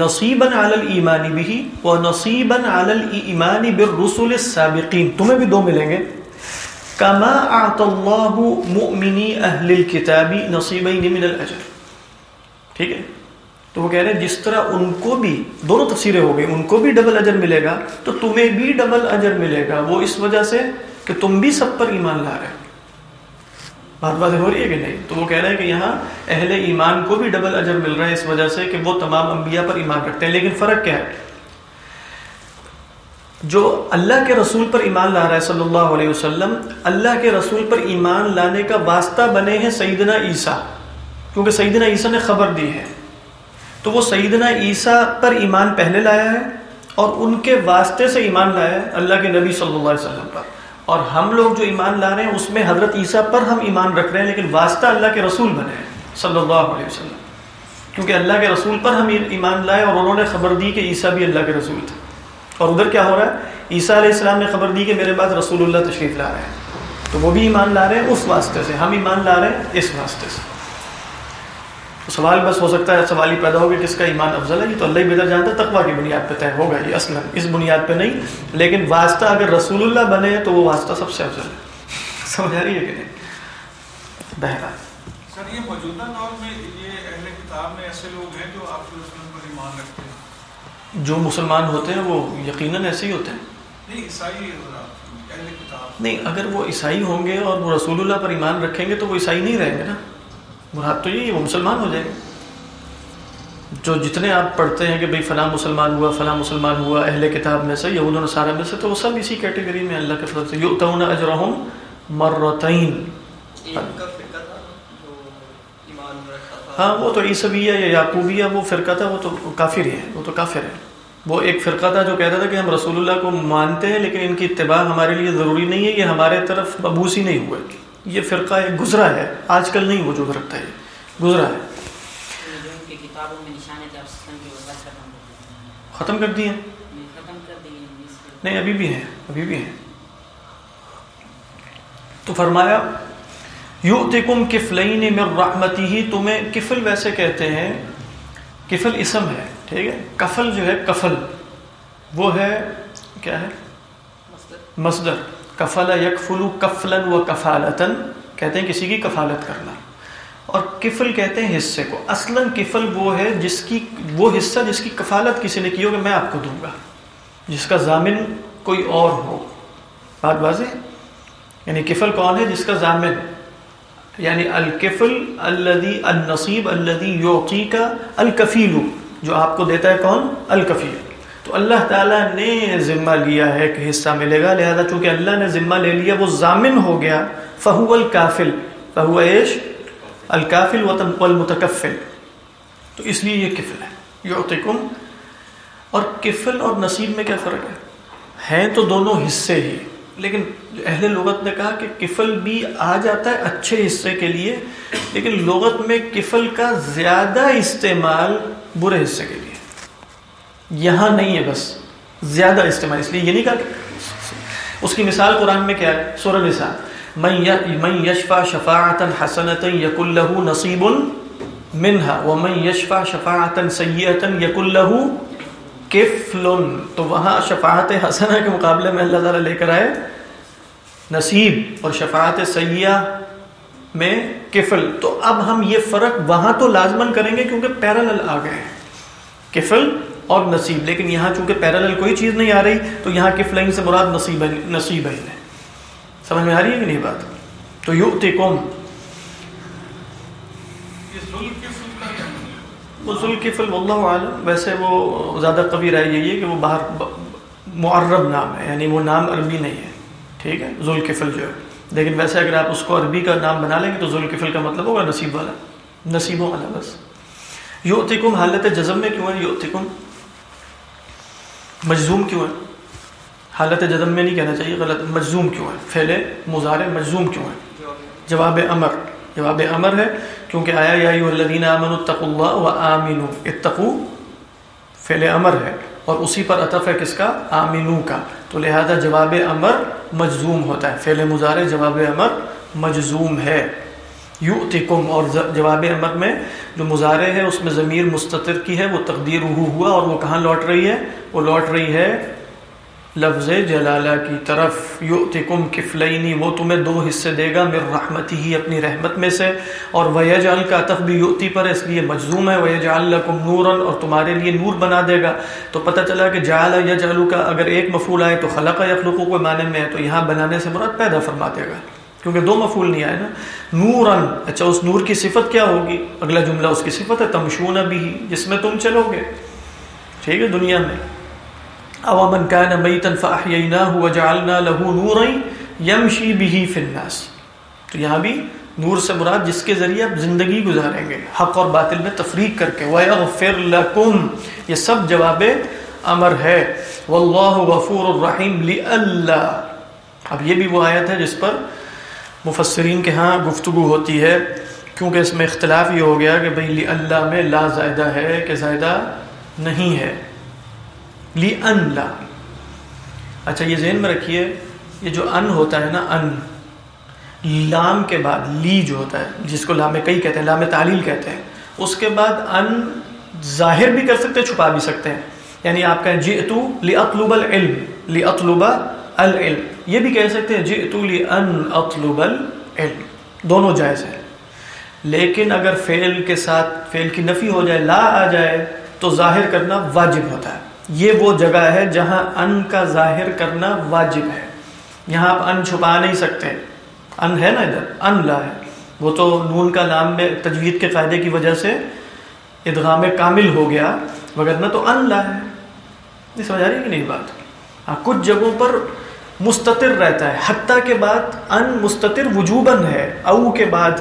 نصیب عالل ایمانی بھی و نصیب عالل ایمانی بر رسول تمہیں بھی دو ملیں گے من الاجر ٹھیک ہے تو وہ کہہ رہے ہیں جس طرح ان کو بھی دونوں تفسیریں ہو گئی ان کو بھی ڈبل اجر ملے گا تو تمہیں بھی ڈبل اجر ملے گا وہ اس وجہ سے کہ تم بھی سب پر ایمان لا رہے بات بات ہو رہی ہے کہ نہیں تو وہ کہہ رہے ہیں کہ یہاں اہل ایمان کو بھی ڈبل اجر مل رہا ہے اس وجہ سے کہ وہ تمام انبیاء پر ایمان رکھتے ہیں لیکن فرق کیا ہے جو اللہ کے رسول پر ایمان لا رہا ہے صلی اللہ علیہ وسلم اللہ کے رسول پر ایمان لانے کا واسطہ بنے ہیں سیدنا عیسیٰ کیونکہ سیدنا عیسیٰ نے خبر دی ہے تو وہ سیدنا عیسیٰ پر ایمان پہلے لایا ہے اور ان کے واسطے سے ایمان لایا ہے اللہ کے نبی صلی اللہ علیہ وسلم پر اور ہم لوگ جو ایمان لا رہے ہیں اس میں حضرت عیسیٰ پر ہم ایمان رکھ رہے ہیں لیکن واسطہ اللہ کے رسول بنے ہیں صلی اللہ علیہ وسلم کیونکہ اللہ کے رسول پر ہم ایمان لائے اور انہوں نے خبر دی کہ عیسیٰ بھی اللہ کے رسول تھے اور ادھر کیا ہو رہا ہے عیسیٰ علیہ السلام نے خبر دی کہ میرے پاس رسول اللہ تشریف لا رہے ہیں تو وہ بھی ایمان لا رہے ہیں اس واسطے سے ہم ایمان لا رہے ہیں اس واسطے سے تو سوال بس ہو سکتا ہے سوال ہی پیدا ہوگا کس کا ایمان افضل ہے یہ تو اللہ ہی بہتر جانتا ہے تقوا کی بنیاد پہ طے ہوگا یہ اسلم اس بنیاد پہ نہیں لیکن واسطہ اگر رسول اللہ بنے تو وہ واسطہ سب سے افضل ہے سمجھ آ رہی ہے کہ نہیں بہرحال سر یہ موجودہ دور میں یہ اہل کتاب میں ایسے لوگ ہیں جو آپ کے رسول پر ایمان رکھتے ہیں جو مسلمان ہوتے ہیں وہ یقیناً ایسے ہی ہوتے ہیں یعنی نہیں اگر وہ عیسائی ہوں گے اور وہ رسول اللہ پر ایمان رکھیں گے تو وہ عیسائی نہیں رہیں گے نا مراد تو یہی وہ مسلمان ہو جائیں گے جو جتنے آپ پڑھتے ہیں کہ بھئی فلاں مسلمان ہوا فلاں مسلمان ہوا اہل کتاب میں سے یا انہوں نے میں سے تو وہ سب اسی کیٹیگری میں اللہ کے سے ہاں وہ تو عیسویہ یا یعقوبیہ وہ فرقہ تھا وہ تو کافر ہے وہ تو کافر ہے وہ ایک فرقہ تھا جو کہتا تھا کہ ہم رسول اللہ کو مانتے ہیں لیکن ان کی اتباع ہمارے لیے ضروری نہیں ہے یہ ہمارے طرف مبوس ہی نہیں ہوئے یہ فرقہ ایک گزرا ہے آج کل نہیں وہ جو ہے گزرا ہے ختم کر نہیں ابھی بھی ہیں ابھی بھی ہیں تو فرمایا یوتکم کفلین من رحمتی ہی تمہیں کفل ویسے کہتے ہیں کفل اسم ہے ٹھیک ہے کفل جو ہے کفل وہ ہے کیا ہے مصدر کفل یکفل کفلن و کفالتن کہتے ہیں کسی کی کفالت کرنا اور کفل کہتے ہیں حصے کو اصلا کفل وہ ہے جس کی وہ حصہ جس کی کفالت کسی نے کی ہو کہ میں آپ کو دوں گا جس کا ضامن کوئی اور ہو بات بازی یعنی کفل کون ہے جس کا ضامن یعنی الکفل الذي النصیب الذي یوقی کا جو آپ کو دیتا ہے کون الکفیل تو اللہ تعالیٰ نے ذمہ لیا ہے کہ حصہ ملے گا لہذا چونکہ اللہ نے ذمہ لے لیا وہ ضامن ہو گیا فہو الکافل فہو عیش الکافل و المتکفل تو اس لیے یہ کفل ہے یوتکم اور کفل اور نصیب میں کیا فرق ہے ہیں تو دونوں حصے ہی لیکن اہل لغت نے کہا کہ کفل بھی آ جاتا ہے اچھے حصے کے لیے لیکن لغت میں کفل کا زیادہ استعمال برے حصے کے لیے یہاں نہیں ہے بس زیادہ استعمال اس لیے یہ نہیں کہا کہ اس کی مثال قرآن میں کیا ہے سورہ نساء میں یشفا یکل حسنت یق اللہ ومن یشفا شفاعتا سیئتا یق اللہ کفلن تو وہاں شفاعت حسنہ کے مقابلے میں اللہ تعالیٰ لے کر آئے نصیب اور شفاعت سیاح میں کفل تو اب ہم یہ فرق وہاں تو لازمن کریں گے کیونکہ پیرالل آ گئے ہیں کفل اور نصیب لیکن یہاں چونکہ پیرالل کوئی چیز نہیں آ رہی تو یہاں کفلین سے مراد نصیب نصیب ہے سمجھ میں آ رہی ہے کہ نہیں بات تو یو تیکم وہ کی فلم اللہ عالم ویسے وہ زیادہ قوی رائے یہی ہے کہ وہ باہر معرب نام ہے یعنی وہ نام عربی نہیں ہے ٹھیک ہے ذوالکفل جو ہے لیکن ویسے اگر آپ اس کو عربی کا نام بنا لیں گے تو ذوالکفل کا مطلب ہوگا نصیب والا نصیبوں والا بس یوتکم حالت جزم میں کیوں ہے یوتکم مجزوم کیوں ہے حالت جزم میں نہیں کہنا چاہیے غلط مجزوم کیوں ہے پھیلے مظاہرے مجزوم کیوں ہیں جواب امر جواب امر ہے کیونکہ آیا یا الدین امن و آمین اتقو فیل امر ہے اور اسی پر اطف ہے کس کا آمینو کا تو لہذا جواب امر مجزوم ہوتا ہے فیل مظاہرے جواب امر مجزوم ہے یو تکم اور جواب امر میں جو مظاہرے ہے اس میں ضمیر مستطر کی ہے وہ تقدیر ہوا اور وہ کہاں لوٹ رہی ہے وہ لوٹ رہی ہے لفظ جلالہ کی طرف یوتی کفلینی وہ تمہیں دو حصے دے گا میر رحمت ہی اپنی رحمت میں سے اور وہ کا عطف بھی یوتی پر اس لیے مجزوم ہے وہ جال اللہ اور تمہارے لیے نور بنا دے گا تو پتہ چلا کہ جال یا جالو کا اگر ایک مفول آئے تو خلق یخلقو کو معنی میں ہے تو یہاں بنانے سے مراد پیدا فرما دے گا کیونکہ دو مفول نہیں آئے نا نورآ اچھا اس نور کی صفت کیا ہوگی اگلا جملہ اس کی صفت ہے تمشون بھی جس میں تم چلو گے ٹھیک ہے دنیا میں او من كان ميتا فاحييناه وجعلنا له نورا يمشي به في الناس تو یہاں بھی نور سے مراد جس کے ذریعے آپ زندگی گزاریں گے حق اور باطل میں تفریق کر کے وَيَغْفِرْ لَكُمْ یہ سب جواب امر ہے واللہ غفور الرحیم لِأَلَّا اب یہ بھی وہ آیت ہے جس پر مفسرین کے ہاں گفتگو ہوتی ہے کیونکہ اس میں اختلاف یہ ہو گیا کہ بھئی لی اللہ میں لا زائدہ ہے کہ زائدہ نہیں ہے لی ان لا اچھا یہ ذہن میں رکھیے یہ جو ان ہوتا ہے نا ان لام کے بعد لی جو ہوتا ہے جس کو لام کئی کہتے ہیں لام تعلیل کہتے ہیں اس کے بعد ان ظاہر بھی کر سکتے چھپا بھی سکتے ہیں یعنی آپ کہیں جی تو اطلوب العلم لی اطلوبہ العلم یہ بھی کہہ سکتے ہیں جی تو ان اطلوب العلم دونوں جائز ہیں لیکن اگر فعل کے ساتھ فعل کی نفی ہو جائے لا آ جائے تو ظاہر کرنا واجب ہوتا ہے یہ وہ جگہ ہے جہاں ان کا ظاہر کرنا واجب ہے یہاں آپ ان چھپا نہیں سکتے ان ہے نا ادھر ان لا ہے وہ تو نون کا نام میں تجوید کے فائدے کی وجہ سے ادغام کامل ہو گیا وغیرہ تو ان لا ہے یہ سمجھ آ رہی ہے نہیں بات ہاں کچھ جگہوں پر مستطر رہتا ہے حتیٰ کے بعد ان مستطر وجوبن ہے او کے بعد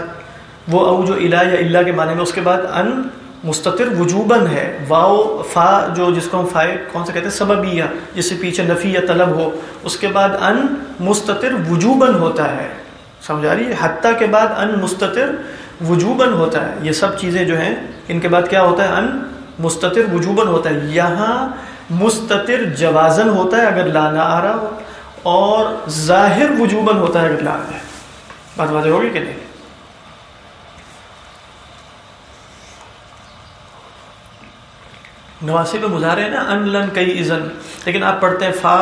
وہ او جو الہ یا اللہ کے معنی میں اس کے بعد ان مستطر وجوباً ہے واو فا جو جس کو ہم فائے کون سا کہتے ہیں سبب یا جس سے پیچھے نفی یا طلب ہو اس کے بعد ان مستطر وجوباً ہوتا ہے سمجھا رہی ہے حتیٰ کے بعد ان مستطر وجوباً ہوتا ہے یہ سب چیزیں جو ہیں ان کے بعد کیا ہوتا ہے ان مستطر وجوباً ہوتا ہے یہاں مستطر جوازن ہوتا ہے اگر لانا آ رہا ہو اور ظاہر وجوباً ہوتا ہے اگر لانا ہے بات واضح ہوگی کہ نہیں نواسی میں مظاہرے ہیں نا ان لن کئی ازن لیکن آپ پڑھتے ہیں فا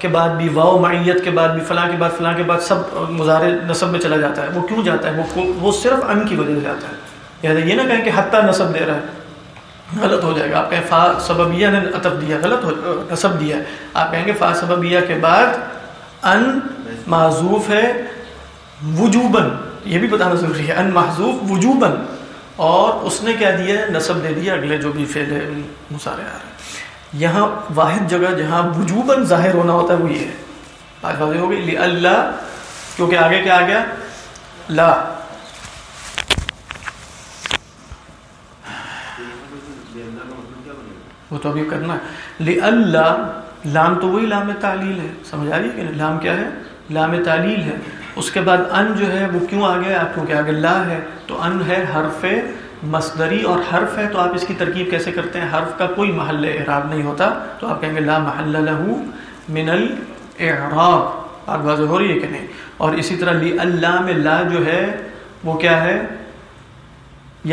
کے بعد بھی واؤ معیت کے بعد بھی فلاں کے بعد فلاں کے بعد سب مظاہرے نصب میں چلا جاتا ہے وہ کیوں جاتا ہے وہ وہ صرف ان کی وجہ سے جاتا ہے یہ نہ کہیں کہ حتیٰ نصب دے رہا ہے غلط ہو جائے گا آپ کہیں فا سببیہ نے دیا غلط ہو نصب دیا ہے آپ کہیں گے فا سببیہ کے بعد ان معذوف ہے وجوباً یہ بھی بتانا ضروری ہے ان معذوف وجوبن اور اس نے کیا دیا ہے نصب دے دیا اگلے جو بھی فیل ہے ہیں یہاں واحد جگہ جہاں وجوباً ظاہر ہونا ہوتا ہے وہ یہ ہے اللہ کیونکہ آگے کیا آ گیا لا وہ تو ابھی کرنا ہے لی اللہ لام تو وہی لام تعلیل ہے سمجھ آ رہی ہے کہ لام کیا ہے لام تعلیل ہے اس کے بعد ان جو ہے وہ کیوں آ گیا آپ کو آگے لا ہے تو ان ہے حرف مصدری اور حرف ہے تو آپ اس کی ترکیب کیسے کرتے ہیں حرف کا کوئی محل اعراب نہیں ہوتا تو آپ کہیں گے لا محل من الاعراب آپ واضح ہو رہی ہے کہ نہیں اور اسی طرح لی اللہ میں لا جو ہے وہ کیا ہے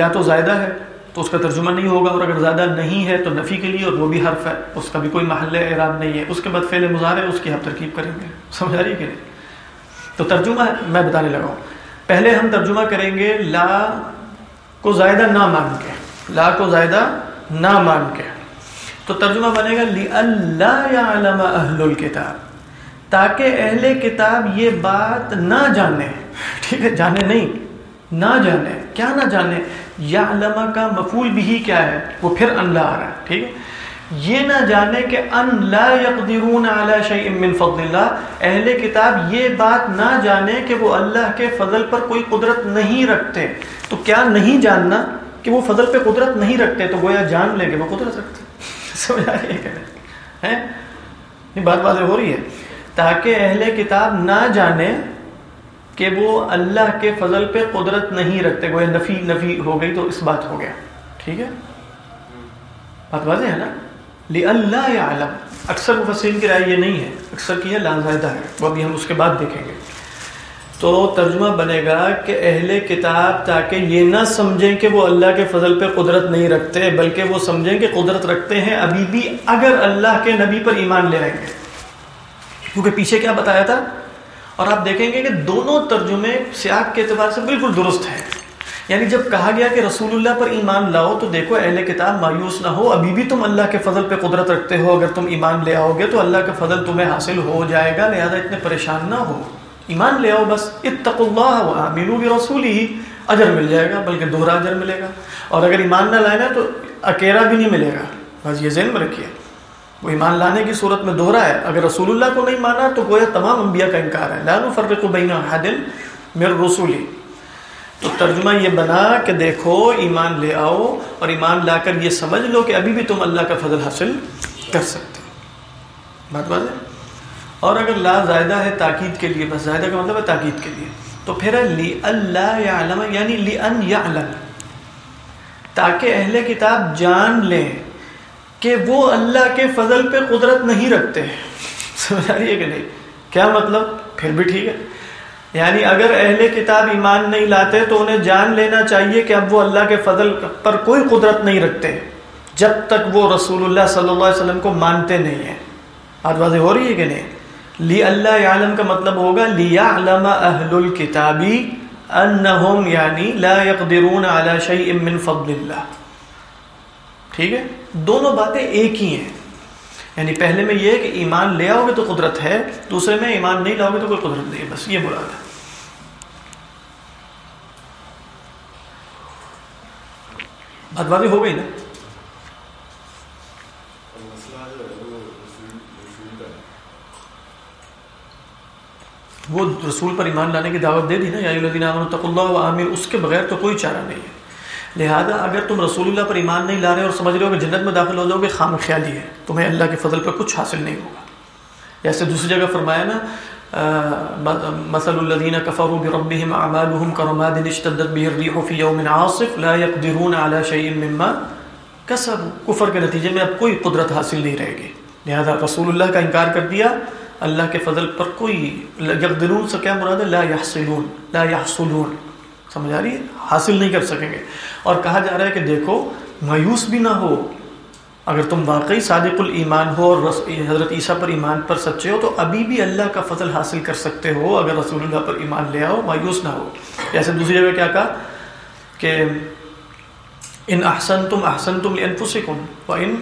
یا تو زائدہ ہے تو اس کا ترجمہ نہیں ہوگا اور اگر زیادہ نہیں ہے تو نفی کے لیے اور وہ بھی حرف ہے اس کا بھی کوئی محل اعراب نہیں ہے اس کے بعد فعل مظاہرے اس کی آپ ترکیب کریں گے سمجھا رہی کہ نہیں تو ترجمہ میں بتانے لگا ہوں پہلے ہم ترجمہ کریں گے لا کو زائدہ نہ مان کے لا کو زائدہ نہ مان کے تو ترجمہ بنے گا اللہ یا علامہ کتاب تاکہ اہل کتاب یہ بات نہ جانے ٹھیک ہے جانے نہیں نہ جانے کیا نہ جانے یا علامہ کا مفول بھی کیا ہے وہ پھر اللہ آ رہا ہے ٹھیک ہے یہ نہ جانے کہ ان لا شيء من فضل اللہ اہل کتاب یہ بات نہ جانے کہ وہ اللہ کے فضل پر کوئی قدرت نہیں رکھتے تو کیا نہیں جاننا کہ وہ فضل پہ قدرت نہیں رکھتے تو گویا جان لیں گے وہ قدرت رکھتے [LAUGHS] بات واضح ہو رہی ہے تاکہ اہل کتاب نہ جانے کہ وہ اللہ کے فضل پہ قدرت نہیں رکھتے گویا نفی نفی ہو گئی تو اس بات ہو گیا ٹھیک ہے بات واضح ہے نا اللہ يَعْلَمْ عالم اکثر مفسرین کی رائے یہ نہیں ہے اکثر کی ہے لازائدہ ہے وہ ابھی ہم اس کے بعد دیکھیں گے تو ترجمہ بنے گا کہ اہل کتاب تاکہ یہ نہ سمجھیں کہ وہ اللہ کے فضل پہ قدرت نہیں رکھتے بلکہ وہ سمجھیں کہ قدرت رکھتے ہیں ابھی بھی اگر اللہ کے نبی پر ایمان لے آئیں گے کیونکہ پیچھے کیا بتایا تھا اور آپ دیکھیں گے کہ دونوں ترجمے سیاق کے اعتبار سے بالکل درست ہیں یعنی جب کہا گیا کہ رسول اللہ پر ایمان لاؤ تو دیکھو اہل کتاب مایوس نہ ہو ابھی بھی تم اللہ کے فضل پہ قدرت رکھتے ہو اگر تم ایمان لے آؤ گے تو اللہ کا فضل تمہیں حاصل ہو جائے گا لہٰذا اتنے پریشان نہ ہو ایمان لے آؤ بس اتق اللہ مینو بھی رسول ہی اجر مل جائے گا بلکہ دوہرا اجر ملے گا اور اگر ایمان نہ لائے گا تو اکیلا بھی نہیں ملے گا بس یہ ذہن میں رکھیے وہ ایمان لانے کی صورت میں دوہرا ہے اگر رسول اللہ کو نہیں مانا تو گویا تمام انبیاء کا انکار ہے لانو فرق و بہین رسول رسولی تو ترجمہ یہ بنا کہ دیکھو ایمان لے آؤ اور ایمان لا کر یہ سمجھ لو کہ ابھی بھی تم اللہ کا فضل حاصل کر سکتے بات بات اور اگر لا زائدہ ہے تاکید کے لیے بس زائدہ کا مطلب ہے تاکید کے لیے تو پھر لی اللہ یا علم یعنی لی ان علم تاکہ اہل کتاب جان لیں کہ وہ اللہ کے فضل پہ قدرت نہیں رکھتے [LAUGHS] رہی ہے کہ نہیں کیا مطلب پھر بھی ٹھیک ہے یعنی اگر اہل کتاب ایمان نہیں لاتے تو انہیں جان لینا چاہیے کہ اب وہ اللہ کے فضل پر کوئی قدرت نہیں رکھتے جب تک وہ رسول اللہ صلی اللہ علیہ وسلم کو مانتے نہیں ہیں بات واضح ہو رہی ہے کہ نہیں لی اللہ عالم کا مطلب ہوگا لیا اہل الکتابی یعنی لا شيء من فضل اللہ ٹھیک ہے دونوں باتیں ایک ہی ہیں یعنی پہلے میں یہ ہے کہ ایمان لے آؤ گے تو قدرت ہے دوسرے میں ایمان نہیں لاؤ گے تو کوئی قدرت نہیں ہے بس یہ مراد ہے بدبادی ہو گئی نا وہ رسول پر ایمان لانے کی دعوت دے دی نا اللہ عامر اس کے بغیر تو کوئی چارہ نہیں ہے لہذا اگر تم رسول اللہ پر ایمان نہیں لا رہے اور سمجھ رہے ہو کہ جنت میں داخل ہو جاؤ گے خام خیالی ہے تمہیں اللہ کے فضل پر کچھ حاصل نہیں ہوگا جیسے دوسری جگہ فرمایا نا مسل كرماد کفر به الريح في يوم عاصف لا يقدرون على شيء مما سب کفر کے نتیجے میں اب کوئی قدرت حاصل نہیں رہے گی لہٰذا رسول اللہ کا انکار کر دیا اللہ کے فضل پر کوئی یقدرون سے کیا مراد ہے لا یا سلون لا یا سلون رہی ہے حاصل نہیں کر سکیں گے اور کہا جا رہا ہے کہ دیکھو مایوس بھی نہ ہو اگر تم واقعی صادق الایمان ہو اور حضرت عیسیٰ پر ایمان پر سچے ہو تو ابھی بھی اللہ کا فضل حاصل کر سکتے ہو اگر رسول اللہ پر ایمان لے آؤ مایوس نہ ہو جیسے دوسری جگہ کیا کہا کہ ان احسن تم احسن تم انفسکم و ان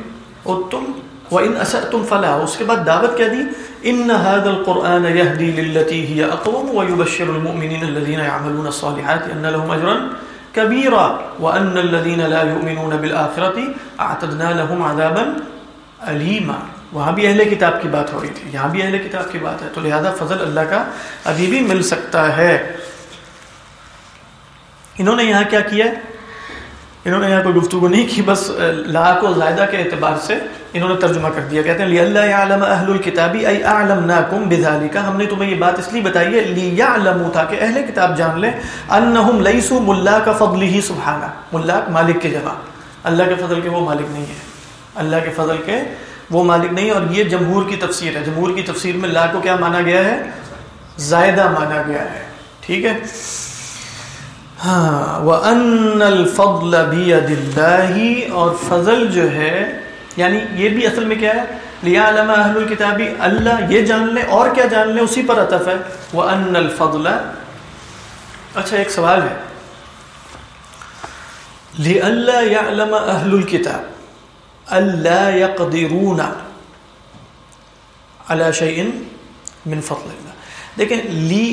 تم وَإِنْ أَسَأْتُمْ فَلَا اس کے بعد دعوت کیا دی ان هذا القرآن يهدي للتي هي اقوم ويبشر المؤمنين الذين يعملون الصالحات ان لهم اجرا كبيرا وان الذين لا يؤمنون بالآخرة اعتدنا لهم عذابا علیما وہاں بھی اہل کتاب کی بات ہو رہی تھی یہاں بھی اہل کتاب کی بات ہے تو لہذا فضل اللہ کا ابھی بھی مل سکتا ہے انہوں نے یہاں کیا کیا انہوں نے یہاں کوئی گفتگو نہیں کی بس لا کو زائدہ کے اعتبار سے انہوں نے ترجمہ کر دیا کہتے ہیں لی اللہ اہل ہم نے تمہیں یہ بات اس لیے بتائی ہے تھا کہ اہل کتاب جان لیں انہم اللہ کا فضل ہی سبحانہ ملاک مالک کے جواب اللہ کے فضل کے وہ مالک نہیں ہے اللہ کے فضل کے وہ مالک نہیں اور یہ جمہور کی تفسیر ہے جمہور کی تفسیر میں لا کو کیا مانا گیا ہے زائدہ مانا گیا ہے ٹھیک ہے ہاں الفضل بید اللہ اور فضل جو ہے یعنی یہ بھی اصل میں کیا ہے لیا علامہ اہل الکتابی اللہ یہ جان لیں اور کیا جان لیں اسی پر عطف ہے وہ ان الفضل اچھا ایک سوال ہے لی اللہ علام احلک اللہ اللہ شی بن فطل دیکھیں لی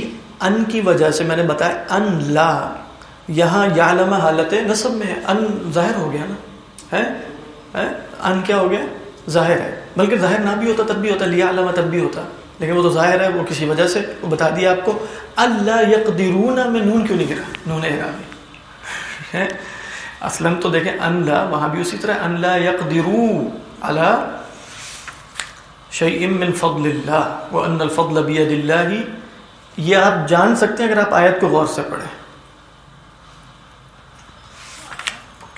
ان کی وجہ سے میں نے بتایا ان لا یہاں یا حالت نصب میں ہے ان ظاہر ہو گیا نا ہے ان کیا ہو گیا ظاہر ہے بلکہ ظاہر نہ بھی ہوتا تب بھی ہوتا لیا علامہ تب بھی ہوتا لیکن وہ تو ظاہر ہے وہ کسی وجہ سے وہ بتا دیا آپ کو اللہ یقدرون میں نون کیوں نہیں گرا نون گرا ابھی ہے اسلم تو دیکھیں ان لا وہاں بھی اسی طرح اللہ یک درو من فضل اللہ وہ ان بید اللہ یہ آپ جان سکتے ہیں اگر آپ آیت کو غور سے پڑھیں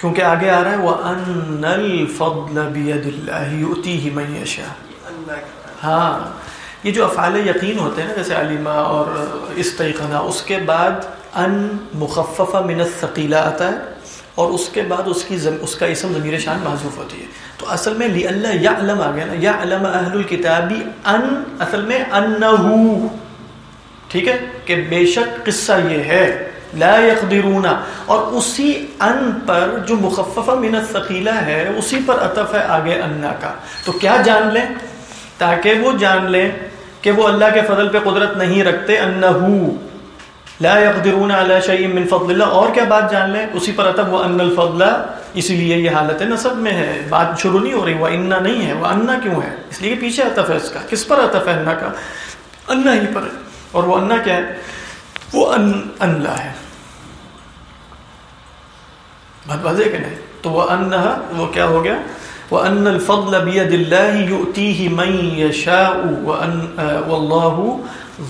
کیونکہ آگے آ رہا ہے وہ ان بید اللہ ہی یشاء ہاں یہ جو افعال یقین ہوتے ہیں نا جیسے علیمہ اور استعقانہ اس کے بعد ان مخففہ من ثقیلا آتا ہے اور اس کے بعد اس کی زم... اس کا اسم ضمیر شان معذوف ہوتی ہے تو اصل میں لی اللہ یا علم آ گیا نا یا علم اہل الکتابی ان اصل میں ان ٹھیک ہے کہ بے شک قصہ یہ ہے لا یکرونا اور اسی ان پر جو مخففہ من فکیلا ہے اسی پر عطف ہے آگے انا کا تو کیا جان لیں تاکہ وہ جان لیں کہ وہ اللہ کے فضل پہ قدرت نہیں رکھتے لا يقدرون على شيء من فضل اللہ اور کیا بات جان لیں اسی پر عطف وہ ان الفضل اسی لیے یہ حالت نصب میں ہے بات شروع نہیں ہو رہی وہ انا نہیں ہے وہ انا کیوں ہے اس لیے پیچھے عطف ہے اس کا کس پر عطف ہے انا کا انا ہی پر اور وہ انا کیا ہے وہ ان اللہ ہے بات واضح کہ نہیں تو وہ ان وہ کیا ہو گیا وہ ان الفضل بيد الله يؤتيه من يشاء وان والله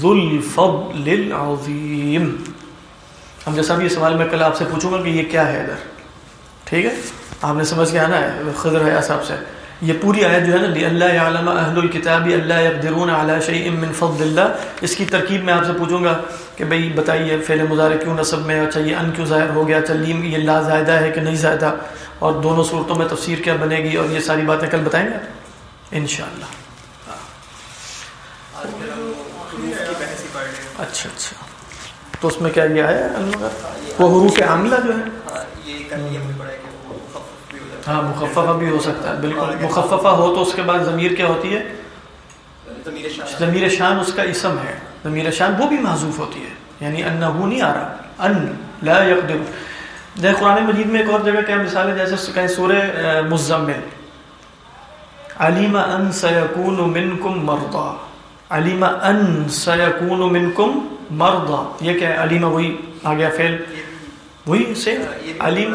ذو الفضل العظيم ہم جیسا بھی سوال میں کل آپ سے پوچھوں گا کہ یہ کیا ہے ادھر ٹھیک ہے آپ نے سمجھ کے آنا ہے خضر ہے صاحب سے یہ پوری آیت جو ہے نا اللہ اہل الکتاب اللہ اب علیہ علیٰ من فضل اللہ اس کی ترکیب میں آپ سے پوچھوں گا کہ بھائی بتائیے فعل مظاہرے کیوں نصب میں اچھا یہ ان کیوں ظاہر ہو گیا اچھا لیم یہ لا زائدہ ہے کہ نہیں زائدہ اور دونوں صورتوں میں تفسیر کیا بنے گی اور یہ ساری باتیں کل بتائیں گے شاء اللہ اچھا اچھا تو اس میں کیا یہ آیا وہ حروف عاملہ جو ہے ہاں، ہاں مخففہ بھی ہو سکتا ہے بالکل مخففہ ہو تو اس کے بعد ضمیر کیا ہوتی ہے ضمیر شان اس کا اسم ہے ضمیر شان وہ بھی معذوف ہوتی ہے یعنی ان ہو نہیں آ رہا ان لا یقدر جیسے قرآن مجید میں ایک اور جگہ کیا مثال ہے جیسے کہیں سورہ مزمل علیم ان سیکون منکم مرضا علیم ان سیکون منکم مرضا یہ کیا علیم وہی آ گیا فیل وہی سے علیم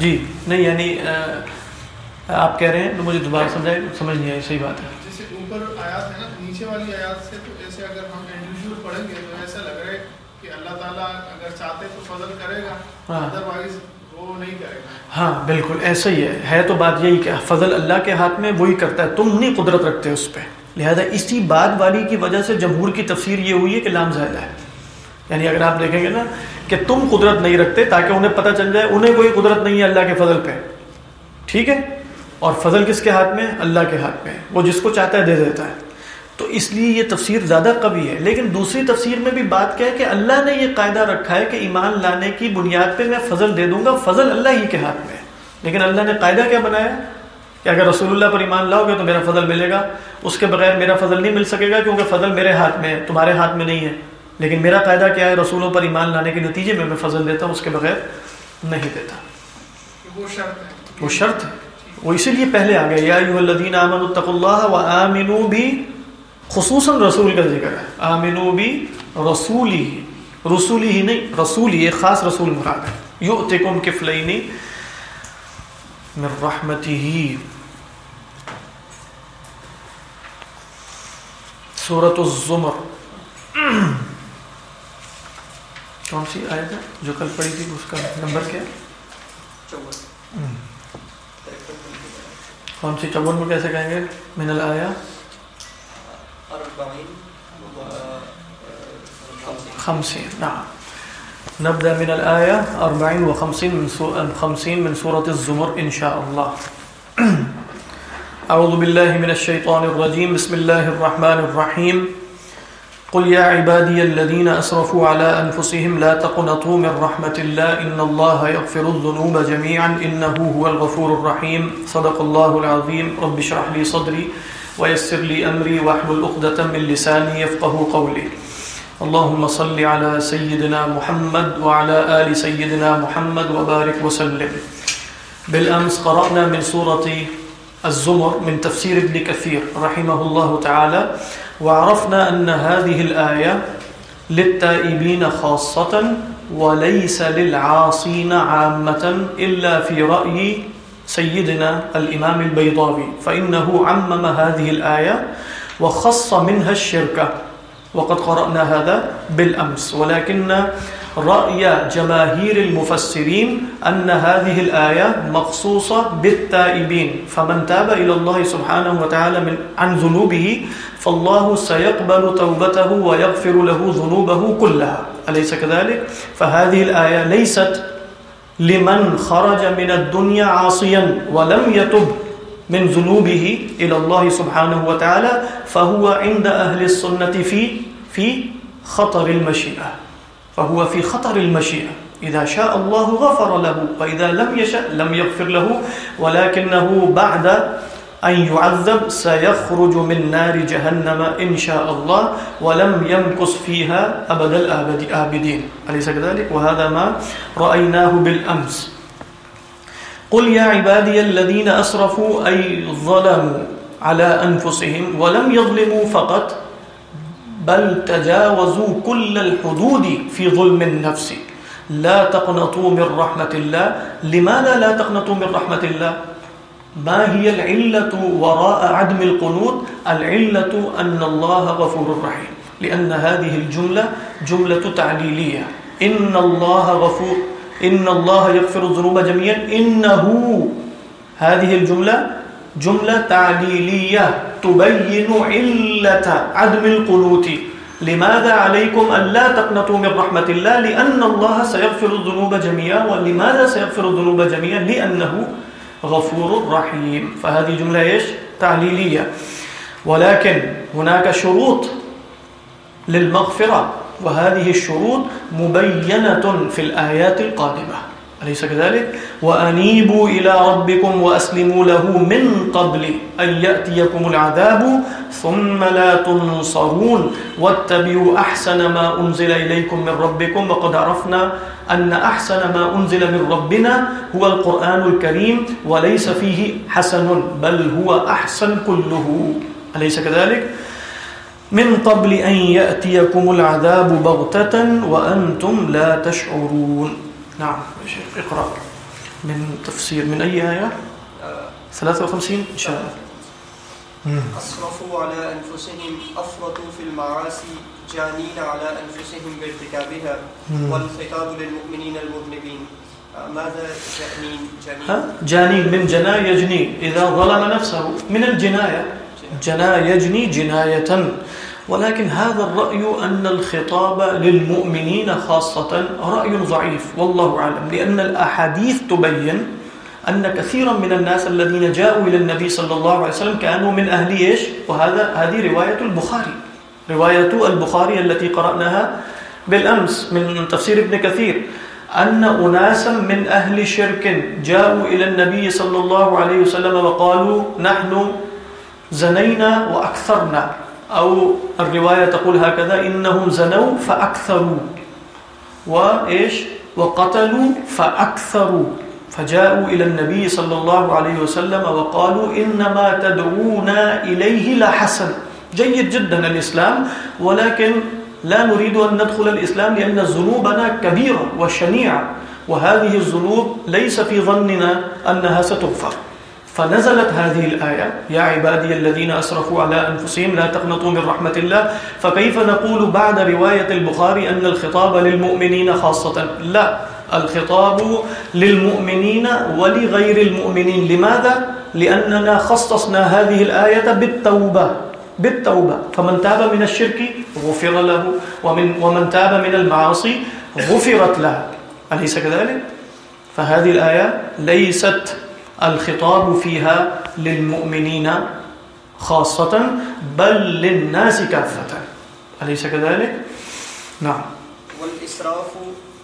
جی نہیں یعنی آپ کہہ رہے ہیں مجھے دوبارہ سمجھائے آئی صحیح بات ہے ہاں بالکل ایسا ہی ہے ہے تو بات یہی کہ فضل اللہ کے ہاتھ میں وہی کرتا ہے تم نہیں قدرت رکھتے اس پہ لہذا اسی بات والی کی وجہ سے جمہور کی تفسیر یہ ہوئی ہے کہ لام زائدہ ہے یعنی اگر آپ دیکھیں گے نا کہ تم قدرت نہیں رکھتے تاکہ انہیں پتہ چل جائے انہیں کوئی قدرت نہیں ہے اللہ کے فضل پہ ٹھیک ہے اور فضل کس کے ہاتھ میں اللہ کے ہاتھ میں وہ جس کو چاہتا ہے دے دیتا ہے تو اس لیے یہ تفسیر زیادہ قوی ہے لیکن دوسری تفسیر میں بھی بات کیا ہے کہ اللہ نے یہ قاعدہ رکھا ہے کہ ایمان لانے کی بنیاد پہ میں فضل دے دوں گا فضل اللہ ہی کے ہاتھ میں لیکن اللہ نے قاعدہ کیا بنایا کہ اگر رسول اللہ پر ایمان لاؤ گے تو میرا فضل ملے گا اس کے بغیر میرا فضل نہیں مل سکے گا کیونکہ فضل میرے ہاتھ میں ہے تمہارے ہاتھ میں نہیں ہے لیکن میرا قاعدہ کیا ہے رسولوں پر ایمان لانے کے نتیجے میں میں فضل دیتا ہوں اس کے بغیر نہیں دیتا
وہ شرط
وہ شرط وہ اسی لیے پہلے آ گیا خصوصاً رسول کا ذکر ہے آمنو بھی رسولی رسولی ہی نہیں رسولی ایک خاص رسول مراد ہے یو کوفلئی رحمتی صورت سورت الزمر کون سی آیت جو کل پڑی تھی اس کا نمبر کیا کون سی چون کیسے کہیں گے منل آیا خمسین من من من من الآية سورة الزمر إن شاء الله أعوذ بالله الشيطان الرجيم بسم الله الرحمن الرحيم قل يا عبادي الذين أسرفوا على أنفسهم لا تقنطوا من رحمة الله إن الله يغفر الذنوب جميعا إنه هو الغفور الرحيم صدق الله العظيم رب شرح لي صدري ويسر لي أمري وحب الأقدة من لساني يفقه قولي اللهم صل على سيدنا محمد وعلى آل سيدنا محمد وبارك وسلم بالأمس قرأنا من سورة الزمر من تفسير ابن كثير رحمه الله تعالى وعرفنا أن هذه الآية للتائبين خاصة وليس للعاصين عامة إلا في رأي سيدنا الإمام البيضاوي فإنه عمم هذه الآية وخص منها الشركة وقد قرأنا هذا بالأمس ولكن رأي جماهير المفسرين أن هذه الآية مقصوصة بالتائبين فمن تاب إلى الله سبحانه وتعالى من عن ذنوبه فالله سيقبل توبته ويغفر له ذنوبه كلها أليس كذلك؟ فهذه الآية ليست لمن خرج من الدنيا عاصيا ولم يتب من ذنوبه إلى الله سبحانه وتعالى فهو عند أهل السنة في في خطر المشيئة فهو في خطر المشيئة إذا شاء الله غفر له وإذا لم يشاء لم يغفر له ولكنه بعد أن يعذب سيخرج من نار جهنم إن شاء الله ولم يمكس فيها أبدا الآبدين أليس كذلك وهذا ما رأيناه بالأمس قل يا عبادي الذين أسرفوا أي ظلموا على أنفسهم ولم يظلموا فقط بل تجاوزوا كل الحدود في ظلم النفس لا تقنطوا من رحمة الله لماذا لا تقنطوا من رحمة الله ما هي العلة وراء عدم القنوط العلة أن الله غفور رحيم لأن هذه الجملة جملة تعليلية إن الله غفور إن الله يغفر الظنوب جميعا إنه هذه الجملة جملة تعليلية تبين علة عدم القنوت لماذا عليكم أن لا تقنطوا من رحمة الله لأن الله سيغفر الذنوب جميعا ولماذا سيغفر الذنوب جميعا لأنه غفور رحيم فهذه جملة إيش تعليلية ولكن هناك شروط للمغفرة وهذه الشروط مبينة في الآيات القادمة اليس كذلك وانيبوا الى ربكم واسلموا له من قبل ان ياتيكم العذاب ثم لا تنصرون واتبعوا احسن ما انزل اليكم من ربكم وقد عرفنا ان احسن ما انزل من ربنا هو القران الكريم وليس فيه حسن بل هو احسن كله اليس كذلك من قبل ان ياتيكم العذاب بغته وانتم لا تشعرون نعم اقرأ من تفسير من أي آية؟ 53 إن شاء الله
أصرفوا على أنفسهم أفرطوا في المعاصي جانين على أنفسهم بارتكابها والخطاب للمؤمنين المذنبين ماذا جانين جانين؟
جانين من جنا يجني إذا ظلم نفسه من الجناية جنا يجني جناية ولكن هذا الرأي أن الخطاب للمؤمنين خاصة رأي ضعيف والله أعلم لأن الأحاديث تبين أن كثيرا من الناس الذين جاءوا إلى النبي صلى الله عليه وسلم كانوا من أهل إيش وهذا هذه رواية البخاري رواية البخاري التي قرأناها بالأمس من تفسير ابن كثير أن أناسا من أهل شرك جاءوا إلى النبي صلى الله عليه وسلم وقالوا نحن زنينا وأكثرنا أو الرواية تقول هكذا إنهم زنوا فأكثروا وإيش وقتلوا فأكثروا فجاءوا إلى النبي صلى الله عليه وسلم وقالوا إنما تدعونا إليه لا حسن جيد جدا الإسلام ولكن لا نريد أن ندخل الإسلام لأن ذنوبنا كبيرة وشنيعة وهذه الذنوب ليس في ظننا أنها ستغفر فنزلت هذه الآية يا عبادي الذين أسرفوا على أنفسهم لا تقنطوا من رحمة الله فكيف نقول بعد رواية البخاري أن الخطاب للمؤمنين خاصة لا الخطاب للمؤمنين ولغير المؤمنين لماذا؟ لأننا خصصنا هذه الآية بالتوبة بالتوبة فمن تاب من الشرك غفر له ومن, ومن تاب من المعاصي غفرت له أليس كذلك؟ فهذه الآية ليست الخطاب فيها للمؤمنين خاصة بل للناس كافة أليس كذلك؟
نعم والإسراف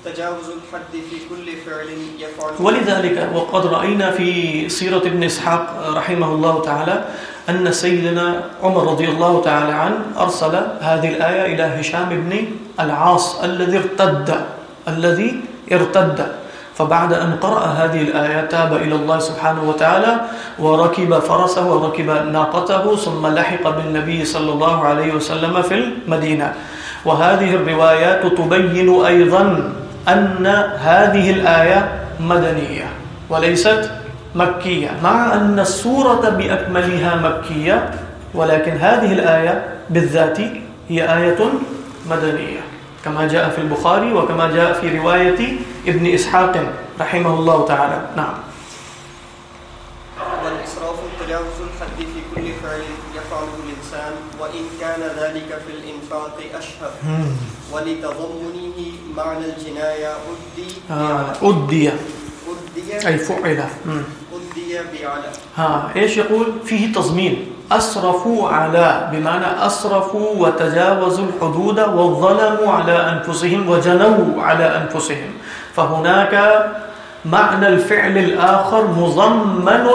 تجاوز الحد في كل فعل يفعل
ولذلك وقد رأينا في سيرة ابن إسحاق رحمه الله تعالى أن سيدنا عمر رضي الله تعالى عنه أرسل هذه الآية إلى هشام بن العاص الذي ارتد الذي ارتد فبعد أن قرأ هذه الآية تاب إلى الله سبحانه وتعالى وركب فرسه وركب ناقته ثم لحق بالنبي صلى الله عليه وسلم في المدينة وهذه الروايات تبين أيضا أن هذه الآية مدنية وليست مكية مع أن السورة بأكملها مكية ولكن هذه الآية بالذات هي آية مدنية كما جاء في البخاري وكما جاء في رواية ابن إسحاق رحمه الله تعالى نعم
والإصراف تجاوز الحد في كل فعل يفعله الإنسان وإن كان ذلك في الإنفاق أشهر hmm. ولتضمنه معنى الجناية أدي أدي أي فعل أدي بعلى
ها إيش يقول فيه تضمين اصرفوا على بمعنى اصرفوا وتجاوزوا الحدود وظلموا على انفسهم وجنوا على انفسهم فهناك معنى الفعل الاخر مضمن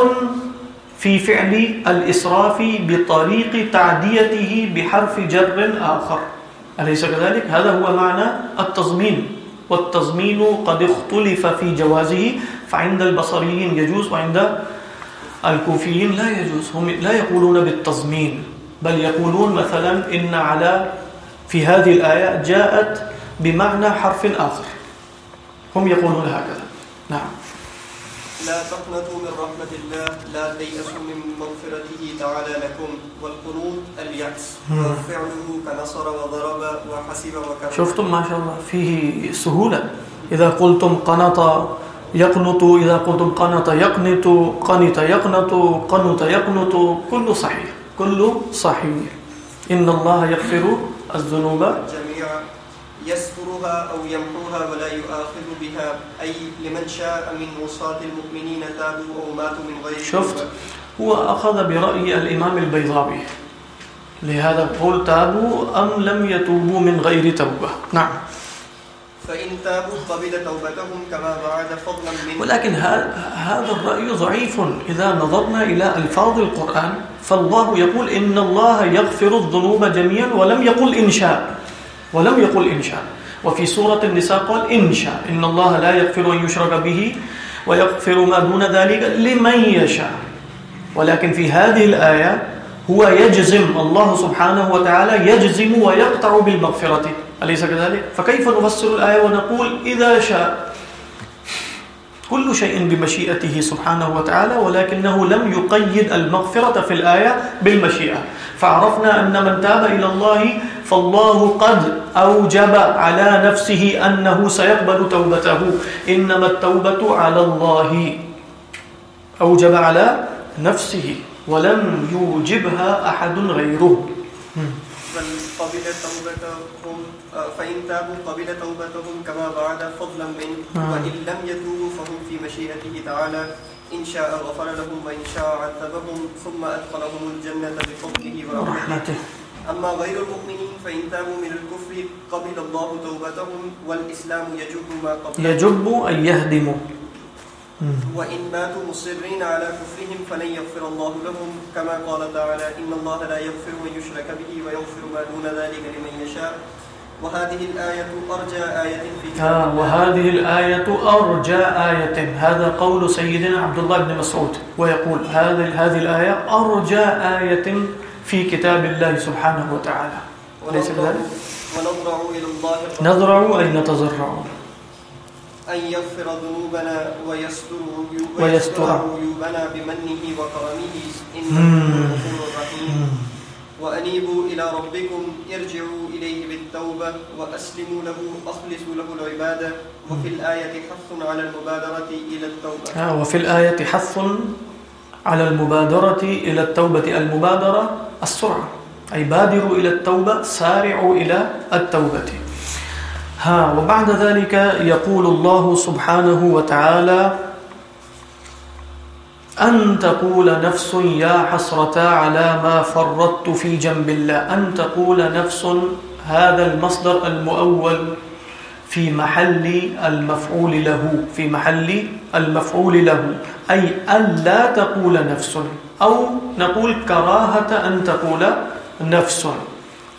في فعل الاسراف بطريق تعديته بحرف جر اخر اليس كذلك هذا هو معنى التضمين والتضمين قد اختلف في جوازه فعند البصريين يجوز وعند الكوفيين لا يجوز هم لا يقولون بالتزمين بل يقولون مثلا إن على في هذه الآية جاءت بمعنى حرف آخر هم يقولون هكذا نعم لا تقنطوا من رحمة الله لا
تيأسوا من مغفرته تعالى لكم والقنوط اليأس وفعله كنصر وضرب
وحسب وكفر شفتم ما شاء الله فيه سهولة إذا قلتم قنطا یقنتو اذا قلتم قنط یقنتو قنط یقنتو قنط یقنتو کلو صحیح کلو صحیح ان اللہ یغفر الذنوب جميعا
يسترها او يمحوها ولا يؤاخذ بها اي لمن شاء من وصات المؤمنين تابوا او ماتوا من غير شفت هو اخذ برأي
الامام البيضاوي لهذا قول تابوا ام لم يتوبوا من غير توبه نعم
ولكن هذا الرأي
ضعيف إذا نظرنا إلى الفاظ القرآن فالله يقول إن الله يغفر الظلوم جميعا ولم يقل إن شاء ولم يقل إن شاء وفي سورة النساء قال إن شاء إن الله لا يغفر أن يشرب به ويغفر ما دون ذلك لمن يشاء ولكن في هذه الآية هو يجزم الله سبحانه وتعالى يجزم ويقطع بالمغفرة أليس كذلك؟ فكيف نفسر الآية ونقول إذا شاء كل شيء بمشيئته سبحانه وتعالى ولكنه لم يقيد المغفرة في الآية بالمشيئة فعرفنا أن من تاب إلى الله فالله قد أوجب على نفسه أنه سيقبل توبته إنما التوبة على الله أوجب على نفسه ولم يوجبها أحد غيره من قبل توبتهم فإن تابوا
قبل توبتهم كما بعد فضلا من وإن لم يتوبوا فهم في مشيئته تعالى إن شاء غفر لهم وإن شاء عذبهم ثم أدخلهم الجنة بفضله ورحمته أما غير المؤمنين فإن تابوا من الكفر قبل الله توبتهم والإسلام يجب ما قبل يجب أن يهدموا وَإِن مَاتُوا مُصِرِّينَ عَلَى كُفْرِهِمْ فَلَنْ يَغْفِرَ اللَّهُ لَهُمْ كَمَا قَالَ تَعَالَى إِنَّ اللَّهَ لَا يَغْفِرُ مَنْ يُشْرَكَ بِهِ وَيَغْفِرُ مَا دُونَ ذَلِكَ لِمَنْ يَشَاءُ وهذه الآية أرجى آية في
الجنة هذا قول سيدنا عبد الله بن مسعود ويقول هذه هذه الآية أرجى آية في كتاب الله سبحانه وتعالى ليس بذلك
ونضرع إلى الله نضرع أي نتضرع أن يغفر ذنوبنا ويستر عيوبنا بمنه وكرمه إنه غفور رحيم وأنيبوا إلى ربكم ارجعوا إليه بالتوبة وأسلموا له أخلصوا له العبادة وفي الآية حث على المبادرة إلى التوبة
آه وفي الآية حث على المبادرة إلى التوبة المبادرة السرعة أي بادروا إلى التوبة سارعوا إلى التوبة ها وبعد ذلك يقول الله سبحانه وتعالى أن تقول نفس يا حسرة على ما فرطت في جنب الله أن تقول نفس هذا المصدر المؤول في محل المفعول له في محل المفعول له أي أن لا تقول نفس أو نقول كراهة أن تقول نفس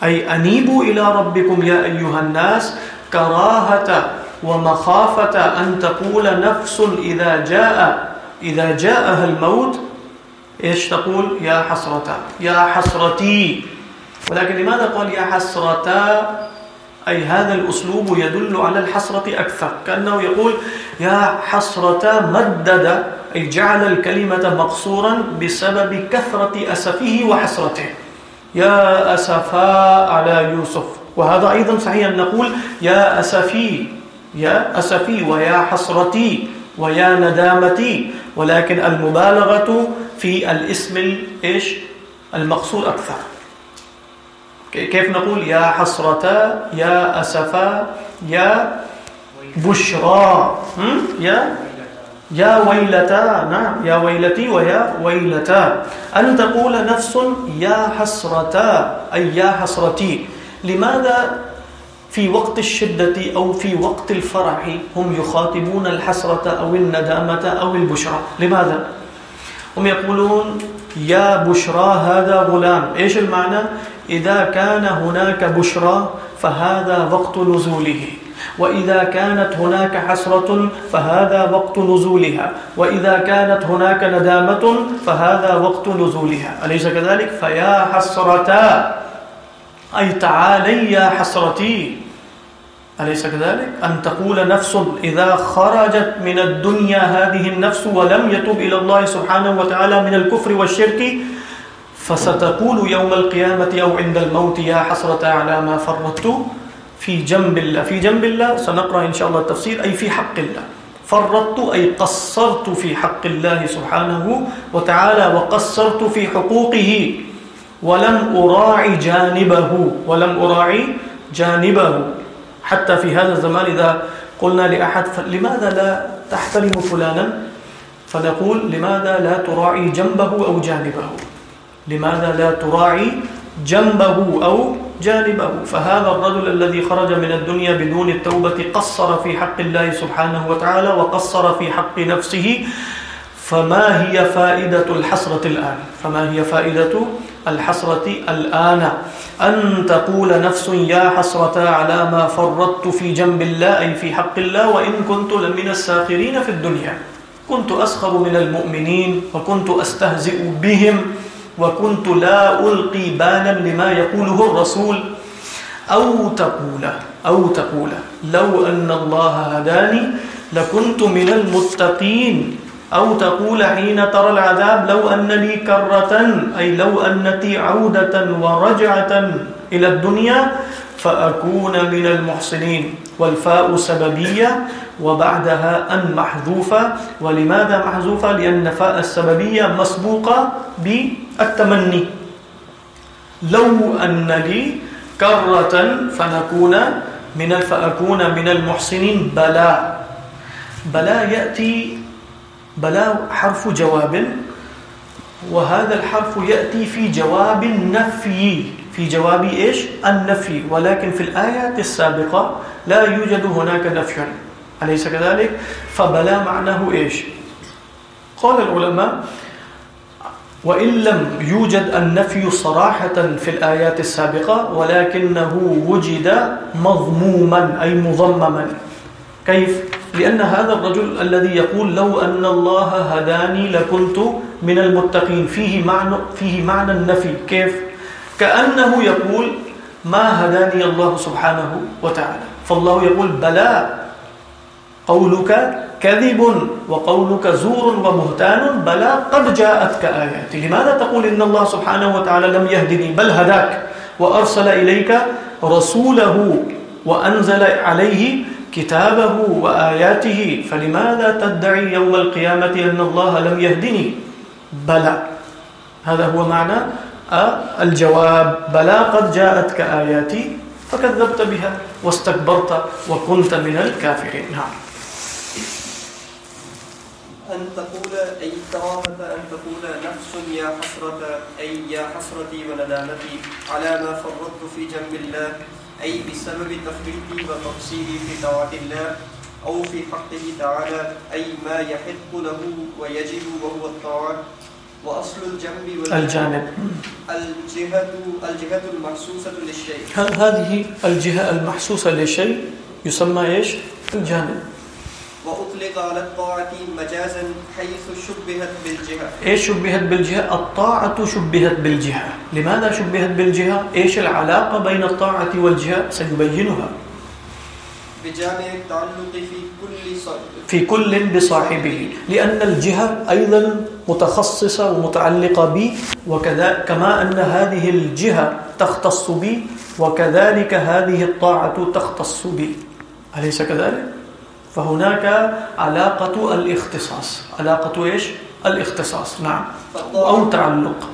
أي أنيبوا إلى ربكم يا أيها الناس کراہتا و مخافتا ان تقول نفس اذا جاء اذا جاء اهل موت ايش تقول يا حسرتا يا حسرتي ولكن لماذا قال يا حسرتا اي هذا الاسلوب يدل على الحسرة اكثر كأنه يقول يا حسرتا مدد اي جعل الكلمة مقصورا بسبب كثرة اسفه وحسرته يا أسفا على يوسف وهذا أيضا صحيح أن نقول يا أسفي يا أسفي ويا حسرتي ويا ندامتي ولكن المبالغة في الاسم إيش المقصود أكثر كيف نقول يا حسرة يا أسفا يا بشرى يا يا ويلتا نعم يا ويلتي ويا ويلتا أن تقول نفس يا حسرتا أي يا حسرتي لماذا في وقت الشدة أو في وقت الفرح هم يخاطبون الحسرة أو الندامة أو البشرة لماذا هم يقولون يا بشرى هذا غلام إيش المعنى إذا كان هناك بشرى فهذا وقت نزوله وإذا كانت هناك حسرة فهذا وقت نزولها وإذا كانت هناك ندامة فهذا وقت نزولها أليس كذلك فيا حسرتا أي تعالي يا حسرتي أليس كذلك أن تقول نفس إذا خرجت من الدنيا هذه النفس ولم يتوب إلى الله سبحانه وتعالى من الكفر والشرك فستقول يوم القيامة أو عند الموت يا حسرة على ما فرطت فی جنب اللہ فی جنب اللہ سنقرا ان شاء اللہ تفسیر ای فی حق اللہ فرطت ای قصرت فی حق اللہ سبحانه وتعالی وقصرت فی حقوقه ولم اراعی جانبه ولم اراعی جانبه حتى في هذا الزمان اذا قلنا لأحد لماذا لا تحترم فلانا فنقول لماذا لا تراعي جنبه او جانبه لماذا لا تراعي جنبه أو جانبه فهذا الرجل الذي خرج من الدنيا بدون التوبة قصر في حق الله سبحانه وتعالى وقصر في حق نفسه فما هي فائدة الحسرة الآن فما هي فائدة الحسرة الآن أن تقول نفس يا حسرة على ما فردت في جنب الله أي في حق الله وإن كنت لمن الساخرين في الدنيا كنت أسخر من المؤمنين وكنت أستهزئ بهم وكنت لا ألقي بالا لما يقوله الرسول أو تقول أو تقول لو أن الله هداني لكنت من المتقين أو تقول حين ترى العذاب لو أن لي كرة أي لو أنتي عودة ورجعة إلى الدنيا فأكون من المحسنين والفاء سببية وبعدها أن محذوفة ولماذا محذوفة؟ لأن فاء السببية مسبوقة بمحذوفة التمنی لو ان لی کرتا فنکون من فأكون من المحسنين بلا بلا يأتي بلا حرف جواب وهذا الحرف يأتي في جواب النفي في جواب إيش النفي ولكن في الآيات السابقة لا يوجد هناك نفي أليس كذلك فبلا معناه إيش قال العلماء وإن لم يوجد النفي صراحة في الآيات السابقة ولكنه وجد مضموما أي مضمما كيف؟ لأن هذا الرجل الذي يقول لو أن الله هداني لكنت من المتقين فيه معنى, فيه معنى النفي كيف؟ كأنه يقول ما هداني الله سبحانه وتعالى فالله يقول بلى قولك كذب وقولك زور ومهتان بلا قد جاءتك آيات لماذا تقول إن الله سبحانه وتعالى لم يهدني بل هداك وأرسل إليك رسوله وأنزل عليه كتابه وآياته فلماذا تدعي يوم القيامة أن الله لم يهدني بلا هذا هو معنى الجواب بلا قد جاءتك آياتي فكذبت بها واستكبرت وكنت من الكافرين نعم
أن تقول أي الترامة أن تقول نفس يا حسرة أي يا حسرتي وندامتي على ما فرطت في جنب الله أي بسبب تفريطي وتقصيري في طاعة الله أو في حقه تعالى أي ما يحق له ويجب وهو الطاعة وأصل الجنب والجانب الجهة الجهة المحسوسة للشيء
هذه الجهة المحسوسة للشيء يسمى إيش؟ الجانب
وأطلق على الطاعة مجازا حيث شبهت بالجهة
إيش شبهت بالجهة؟ الطاعة شبهت بالجهة لماذا شبهت بالجهة؟ إيش العلاقة بين الطاعة والجهة؟ سنبينها
بجامع التعلق في كل صاحب
في كل بصاحبه لأن الجهة أيضا متخصصة ومتعلقة بي وكذا كما أن هذه الجهة تختص بي وكذلك هذه الطاعة تختص بي أليس كذلك؟ فهناك علاقة الاختصاص علاقة إيش؟ الاختصاص نعم أو تعلق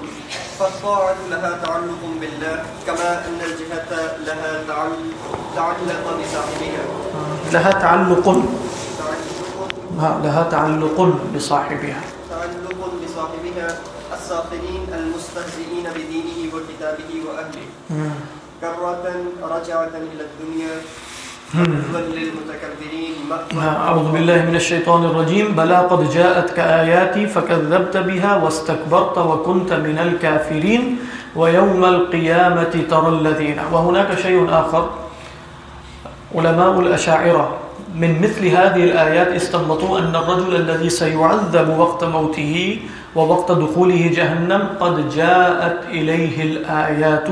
فالطاعة لها تعلق بالله كما أن الجهة لها تعلق بصاحبها لها تعلق لها تعلق بصاحبها تعلق بصاحبها الساخرين المستهزئين بدينه وكتابه وأهله كرة رجعة إلى الدنيا أعوذ بالله
من الشيطان الرجيم بلى قد جاءتك آياتي فكذبت بها واستكبرت وكنت من الكافرين ويوم القيامة ترى الذين وهناك شيء آخر علماء الأشاعرة من مثل هذه الآيات استنبطوا أن الرجل الذي سيعذب وقت موته ووقت دخوله جهنم قد جاءت إليه الآيات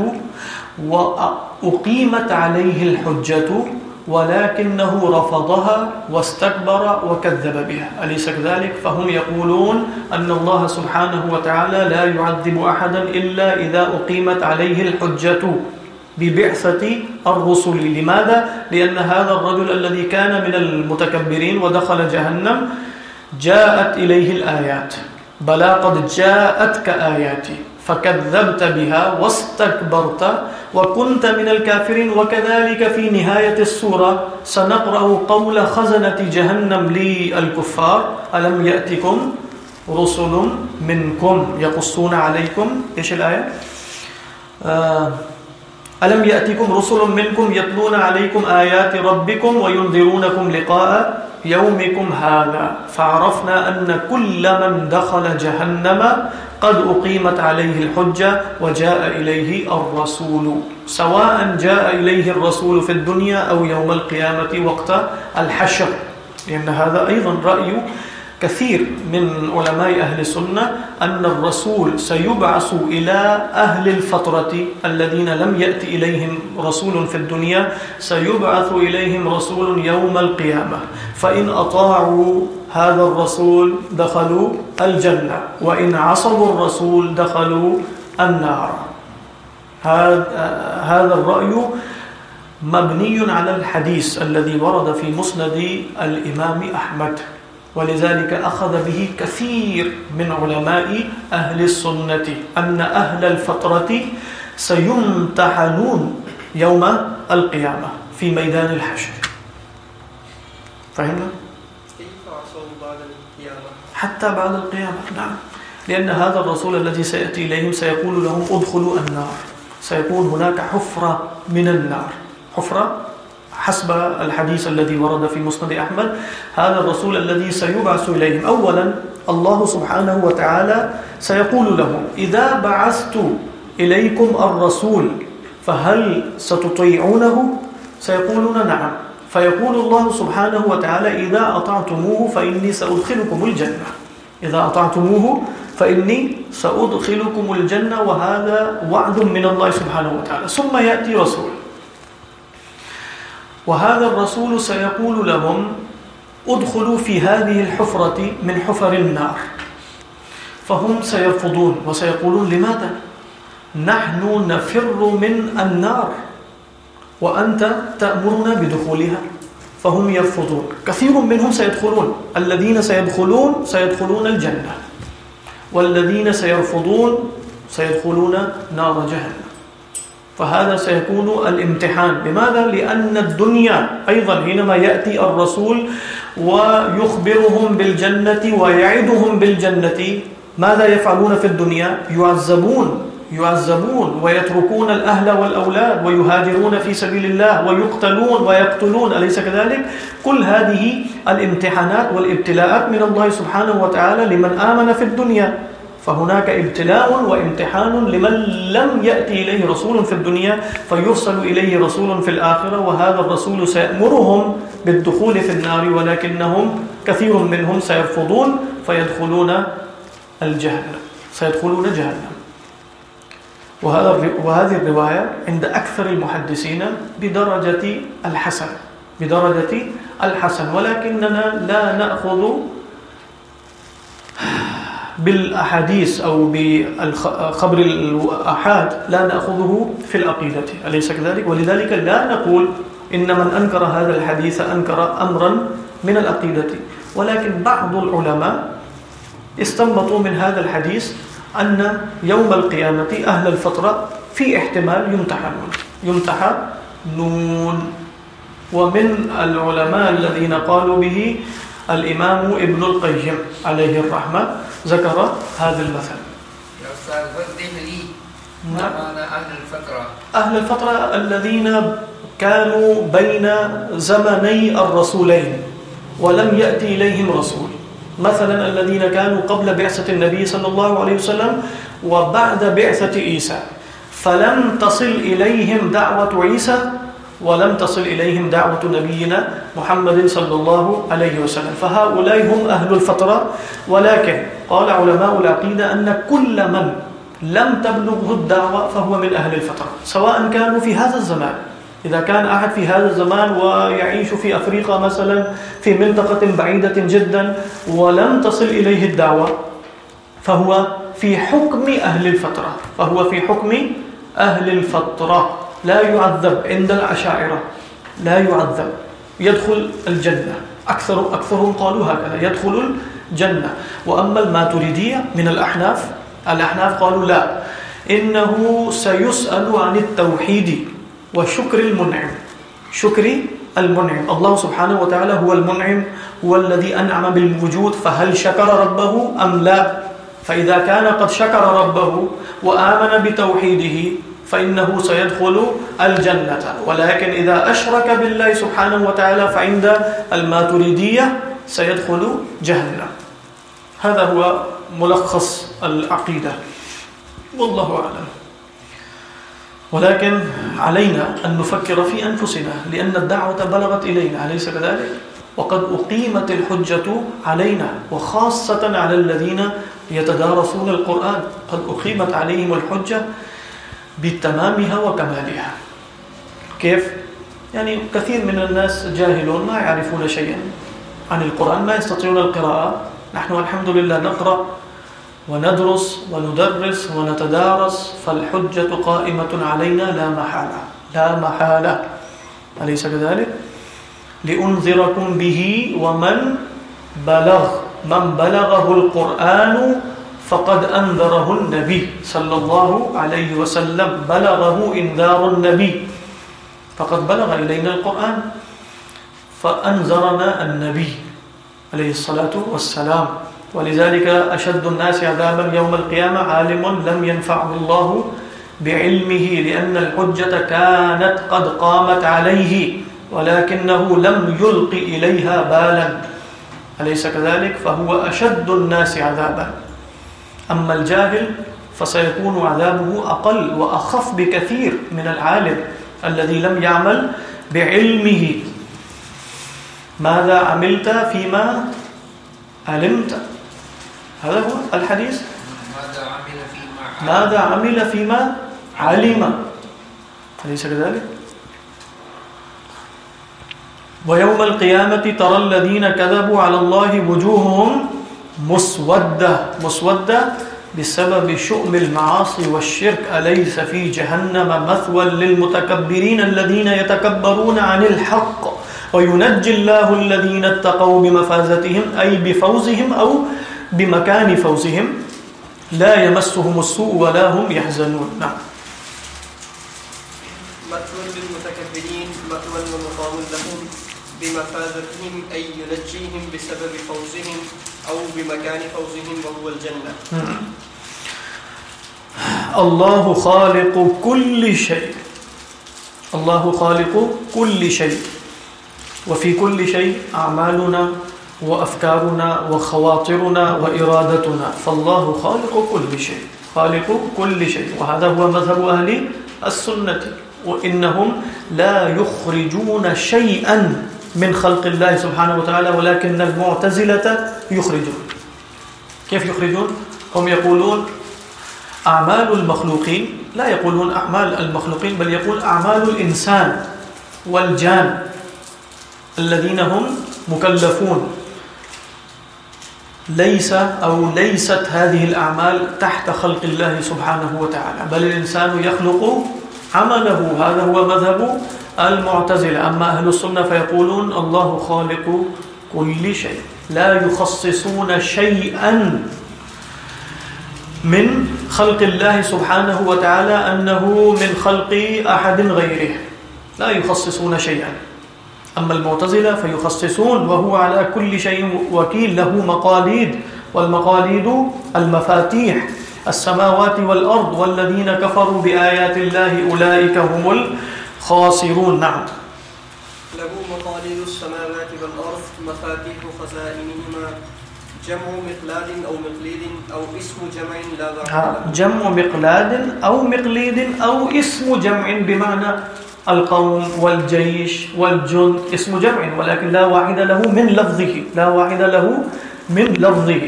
وأقيمت عليه الحجة ولكنه رفضها واستكبر وكذب بها أليس كذلك فهم يقولون أن الله سبحانه وتعالى لا يعذب أحدا إلا إذا أقيمت عليه الحجة ببعثة الرسل لماذا؟ لأن هذا الرجل الذي كان من المتكبرين ودخل جهنم جاءت إليه الآيات بلا قد جاءتك آياتي فكذبت بها واستكبرت وكنت من الكافرين وكذلك في نهاية السورة سنقرأ قول خزنة جهنم للكفار ألم يأتكم رسل منكم يقصون عليكم إيش الآية؟ آه الم ياتيكم رسل منكم يتلون عليكم ايات ربكم وينذرونكم لقاء يومكم هذا فعرفنا ان كل من دخل جهنم قد اقيمت عليه الحجه وجاء اليه الرسول سواء جاء اليه الرسول في الدنيا او يوم القيامه وقت الحشر لان هذا ايضا راي كثير من علماء أهل السنة أن الرسول سيبعث إلى أهل الفترة الذين لم يأتي إليهم رسول في الدنيا سيبعث إليهم رسول يوم القيامة فإن أطاعوا هذا الرسول دخلوا الجنة وإن عصبوا الرسول دخلوا النار هذا الرأي مبني على الحديث الذي ورد في مسند الإمام أحمد ولذلك أخذ به كثير من علماء أهل السنة أن أهل الفترة سيمتحنون يوم القيامة في ميدان الحشر فهمنا؟ حتى بعد القيامة نعم لأن هذا الرسول الذي سيأتي إليهم سيقول لهم ادخلوا النار سيكون هناك حفرة من النار حفرة حسب الحديث الذي ورد في مسند أحمد هذا الرسول الذي سيبعث إليهم أولا الله سبحانه وتعالى سيقول لهم إذا بعثت إليكم الرسول فهل ستطيعونه سيقولون نعم فيقول الله سبحانه وتعالى إذا أطعتموه فإني سأدخلكم الجنة إذا أطعتموه فإني سأدخلكم الجنة وهذا وعد من الله سبحانه وتعالى ثم يأتي رسول وهذا الرسول سيقول لهم ادخلوا في هذه الحفرة من حفر النار فهم سيرفضون وسيقولون لماذا نحن نفر من النار وأنت تأمرنا بدخولها فهم يرفضون كثير منهم سيدخلون الذين سيدخلون سيدخلون الجنة والذين سيرفضون سيدخلون نار جهنم فهذا سيكون الامتحان لماذا؟ لأن الدنيا أيضا حينما يأتي الرسول ويخبرهم بالجنة ويعدهم بالجنة ماذا يفعلون في الدنيا؟ يعذبون يعذبون ويتركون الأهل والأولاد ويهاجرون في سبيل الله ويقتلون ويقتلون أليس كذلك؟ كل هذه الامتحانات والابتلاءات من الله سبحانه وتعالى لمن آمن في الدنيا فهناك ابتلاء وامتحان لمن لم يأتي إليه رسول في الدنيا فيرسل إليه رسول في الآخرة وهذا الرسول سيأمرهم بالدخول في النار ولكنهم كثير منهم سيرفضون فيدخلون الجهنم سيدخلون جهنم وهذا وهذه الرواية عند أكثر المحدثين بدرجة الحسن بدرجة الحسن ولكننا لا نأخذ بالأحاديث أو بالخبر الأحاد لا نأخذه في الأقيدة أليس كذلك؟ ولذلك لا نقول إن من أنكر هذا الحديث أنكر أمرا من الأقيدة ولكن بعض العلماء استنبطوا من هذا الحديث أن يوم القيامة أهل الفترة في احتمال يمتحنون يمتحنون ومن العلماء الذين قالوا به الامام ابن القيم عليه الرحمه ذكر هذا المثل نعم. أهل الفترة الذين كانوا بين زمني الرسولين ولم يأتي إليهم رسول مثلا الذين كانوا قبل بعثة النبي صلى الله عليه وسلم وبعد بعثة عيسى فلم تصل إليهم دعوة عيسى ولم تصل إليهم دعوة نبينا محمد صلى الله عليه وسلم فهؤلاء هم أهل الفترة ولكن قال علماء العقيدة أن كل من لم تبلغه الدعوة فهو من أهل الفترة سواء كانوا في هذا الزمان إذا كان أحد في هذا الزمان ويعيش في أفريقيا مثلا في منطقة بعيدة جدا ولم تصل إليه الدعوة فهو في حكم أهل الفترة فهو في حكم أهل الفترة لا يعذب عند الأشاعرة لا يعذب يدخل الجنة أكثر أكثرهم قالوا هكذا يدخل الجنة وأما الماتريدية من الأحناف الأحناف قالوا لا إنه سيسأل عن التوحيد وشكر المنعم شكري المنعم الله سبحانه وتعالى هو المنعم هو الذي أنعم بالوجود فهل شكر ربه أم لا فإذا كان قد شكر ربه وآمن بتوحيده فإنه سيدخل الجنة ولكن إذا أشرك بالله سبحانه وتعالى فعند الماتريدية سيدخل جهنم هذا هو ملخص العقيدة والله أعلم ولكن علينا أن نفكر في أنفسنا لأن الدعوة بلغت إلينا أليس كذلك؟ وقد أقيمت الحجة علينا وخاصة على الذين يتدارسون القرآن قد أقيمت عليهم الحجة بتمامها وكمالها كيف؟ يعني كثير من الناس جاهلون ما يعرفون شيئا عن القرآن ما يستطيعون القراءة نحن الحمد لله نقرأ وندرس وندرس ونتدارس فالحجة قائمة علينا لا محالة لا محالة أليس كذلك؟ لأنذركم به ومن بلغ من بلغه القرآن ومن بلغه فقد انذره النبي صلى الله عليه وسلم بلغه انذار النبي فقد بلغ الينا القران فانذرنا النبي عليه الصلاه والسلام ولذلك اشد الناس عذابا يوم القيامه عالم لم ينفع الله بعلمه لان الحجه كانت قد قامت عليه ولكنه لم يلقي اليها بالا اليس كذلك فهو اشد الناس عذابا اما الجاهل فسيكون عذابه اقل واخف بكثير من العالم الذي لم يعمل بعلمه ماذا عملت فيما علمت هذا هو الحديث ماذا عمل فيما علم أليس كذلك ويوم القيامة ترى الذين كذبوا على الله وجوههم مسودہ بسبب شؤم المعاصي والشرك أليس في جهنم مثوى للمتكبرين الذين يتكبرون عن الحق وينجي الله الذين اتقوا بمفازتهم أي بفوزهم أو بمكان فوزهم لا يمسهم السوء ولا هم يحزنون نعم
مثوى للمتكبرين مثوى المقام لهم بمفازتهم أي ينجيهم بسبب فوزهم بمكان فوزهم وهو الله
الله خالق خالق كل كل كل شيء شيء شيء وفي وخواطرنا فالله خالق كل شيء خالق كل شيء وهذا هو مذهب خال کو کل لا يخرجون شيئا من خلق الله سبحانه وتعالى ولكن المعتزلة يخرجون كيف يخرجون؟ هم يقولون أعمال المخلوقين لا يقولون أعمال المخلوقين بل يقول أعمال الإنسان والجان الذين هم مكلفون ليس أو ليست هذه الأعمال تحت خلق الله سبحانه وتعالى بل الإنسان يخلق عمله هذا هو مذهب المعتزل أما أهل الصنة فيقولون الله خالق كل شيء لا يخصصون شيئا من خلق الله سبحانه وتعالى أنه من خلق أحد غيره لا يخصصون شيئا أما المعتزل فيخصصون وهو على كل شيء وكيل له مقاليد والمقاليد المفاتيح السماوات والأرض والذين كفروا بآيات الله أولئك هم المفاتيح خاسرون نعم
له مقاليد السماوات والأرض مفاتيح خزائنهما جمع مقلاد أو مقليد أو اسم جمع لا ذكر ہاں، جمع
مقلاد أو مقليد أو اسم جمع بمعنى القوم والجيش والجند اسم جمع ولكن لا واحد له من لفظه لا واحد له من لفظه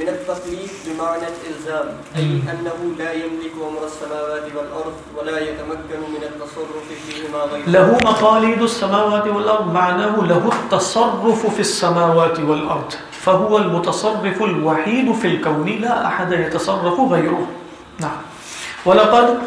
من التقليد بمعنى الإلزام أي أنه لا يملك أمر السماوات والأرض ولا يتمكن من التصرف فيهما غيره له
مقاليد السماوات والأرض معناه له التصرف في السماوات والأرض فهو المتصرف الوحيد في الكون لا أحد يتصرف غيره نعم ولقد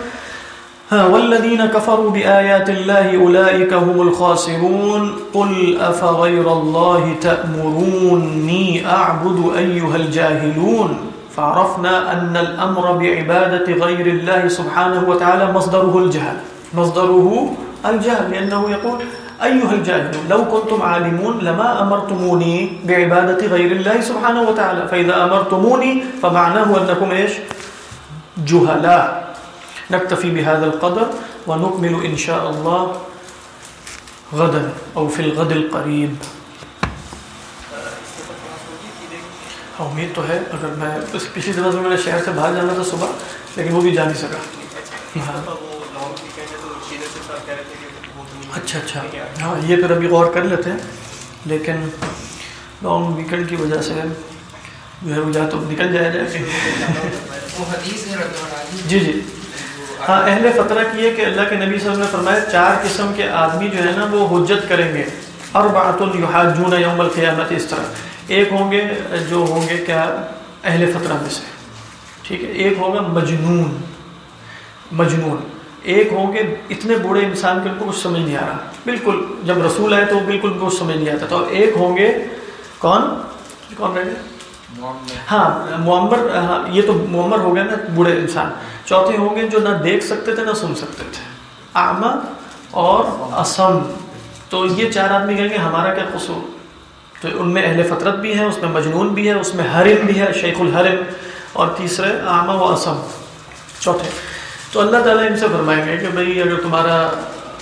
والذين كفروا بآيات الله أولئك هم الخاسرون قل أفغير الله تأمروني أعبد أيها الجاهلون فعرفنا أن الأمر بعبادة غير الله سبحانه وتعالى مصدره الجهل مصدره الجهل لأنه يقول أيها الجهل لو كنتم عالمون لما أمرتموني بعبادة غير الله سبحانه وتعالى فإذا أمرتموني فمعناه أنكم إيش؟ جهلاء نكتفي بهذا القدر ونكمل إن شاء الله غدا أو في الغد القريب ہاں، امید تو ہے اگر میں پچھلی دفعہ میں نے شہر سے باہر جانا تھا صبح لیکن وہ بھی جا نہیں سکا ہاں۔ اچھا اچھا ہاں یہ پھر ابھی غور کر لیتے ہیں لیکن لانگ ویکینڈ کی وجہ سے جو ہے وہ تو نکل جایا جائے جی جی ہاں اہل فترہ کی ہے کہ اللہ کے نبی صلی اللہ علیہ وسلم نے فرمایا چار قسم کے آدمی جو ہے نا وہ حجت کریں گے اور بات الحاظ جون یوم القیامت اس طرح ایک ہوں گے جو ہوں گے کیا اہل فطرہ میں سے ٹھیک ہے ایک ہوگا مجنون مجنون ایک ہوں گے اتنے بوڑھے انسان کے ان کو کچھ سمجھ نہیں آ رہا بالکل جب رسول آئے تو کو کچھ سمجھ نہیں آتا تو ایک ہوں گے کون کون رہ گئے ہاں معمر ہاں یہ تو معمر ہو گیا نا بوڑھے انسان چوتھے ہوں گے جو نہ دیکھ سکتے تھے نہ سن سکتے تھے آمد اور اسم تو یہ چار آدمی کہیں گے ہمارا کیا قصور تو ان میں اہل فطرت بھی ہیں اس میں مجنون بھی ہے اس میں حرم بھی ہے شیخ الحرم اور تیسرے عامہ و اسم چوتھے تو اللہ تعالیٰ ان سے فرمائیں گے کہ بھائی اگر تمہارا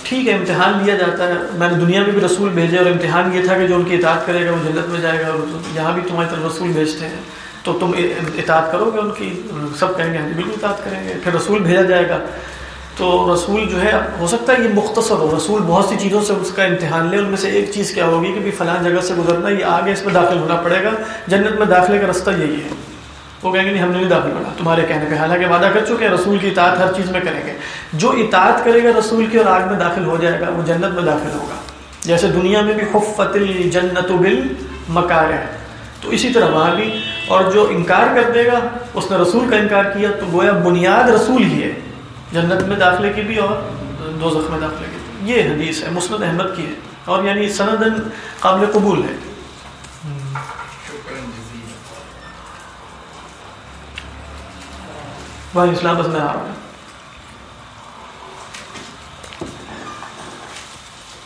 ٹھیک ہے امتحان لیا جاتا ہے میں نے دنیا میں بھی رسول بھیجے اور امتحان یہ تھا کہ جو ان کی اطاعت کرے گا وہ جنت میں جائے گا اور یہاں بھی تمہاری طرف رسول بھیجتے ہیں تو تم اطاعت کرو گے ان کی سب کہیں گے ہم ہاں جی، بالکل اطاعت کریں گے پھر رسول بھیجا جائے گا تو رسول جو ہے ہو سکتا ہے یہ مختصر ہو رسول بہت سی چیزوں سے اس کا امتحان لے ان میں سے ایک چیز کیا ہوگی کہ بھائی فلاں جگہ سے گزرنا یہ آگے اس میں داخل ہونا پڑے گا جنت میں داخلے کا رستہ یہی ہے وہ کہیں گے نہیں ہم نے بھی داخل ہونا تمہارے کہنے پہ حالانکہ وعدہ کر چکے ہیں رسول کی اطاعت ہر چیز میں کریں گے جو اطاعت کرے گا رسول کی اور آگ میں داخل ہو جائے گا وہ جنت میں داخل ہوگا جیسے دنیا میں بھی خف الجنت جنت و بل مکار ہے تو اسی طرح وہاں بھی اور جو انکار کر دے گا اس نے رسول کا انکار کیا تو گویا بنیاد رسول ہی ہے جنت میں داخلے کی بھی اور دو زخم داخلے کی بھی یہ حدیث ہے مسلم احمد کی ہے اور یعنی سند قابل قبول ہے اسلام ہوں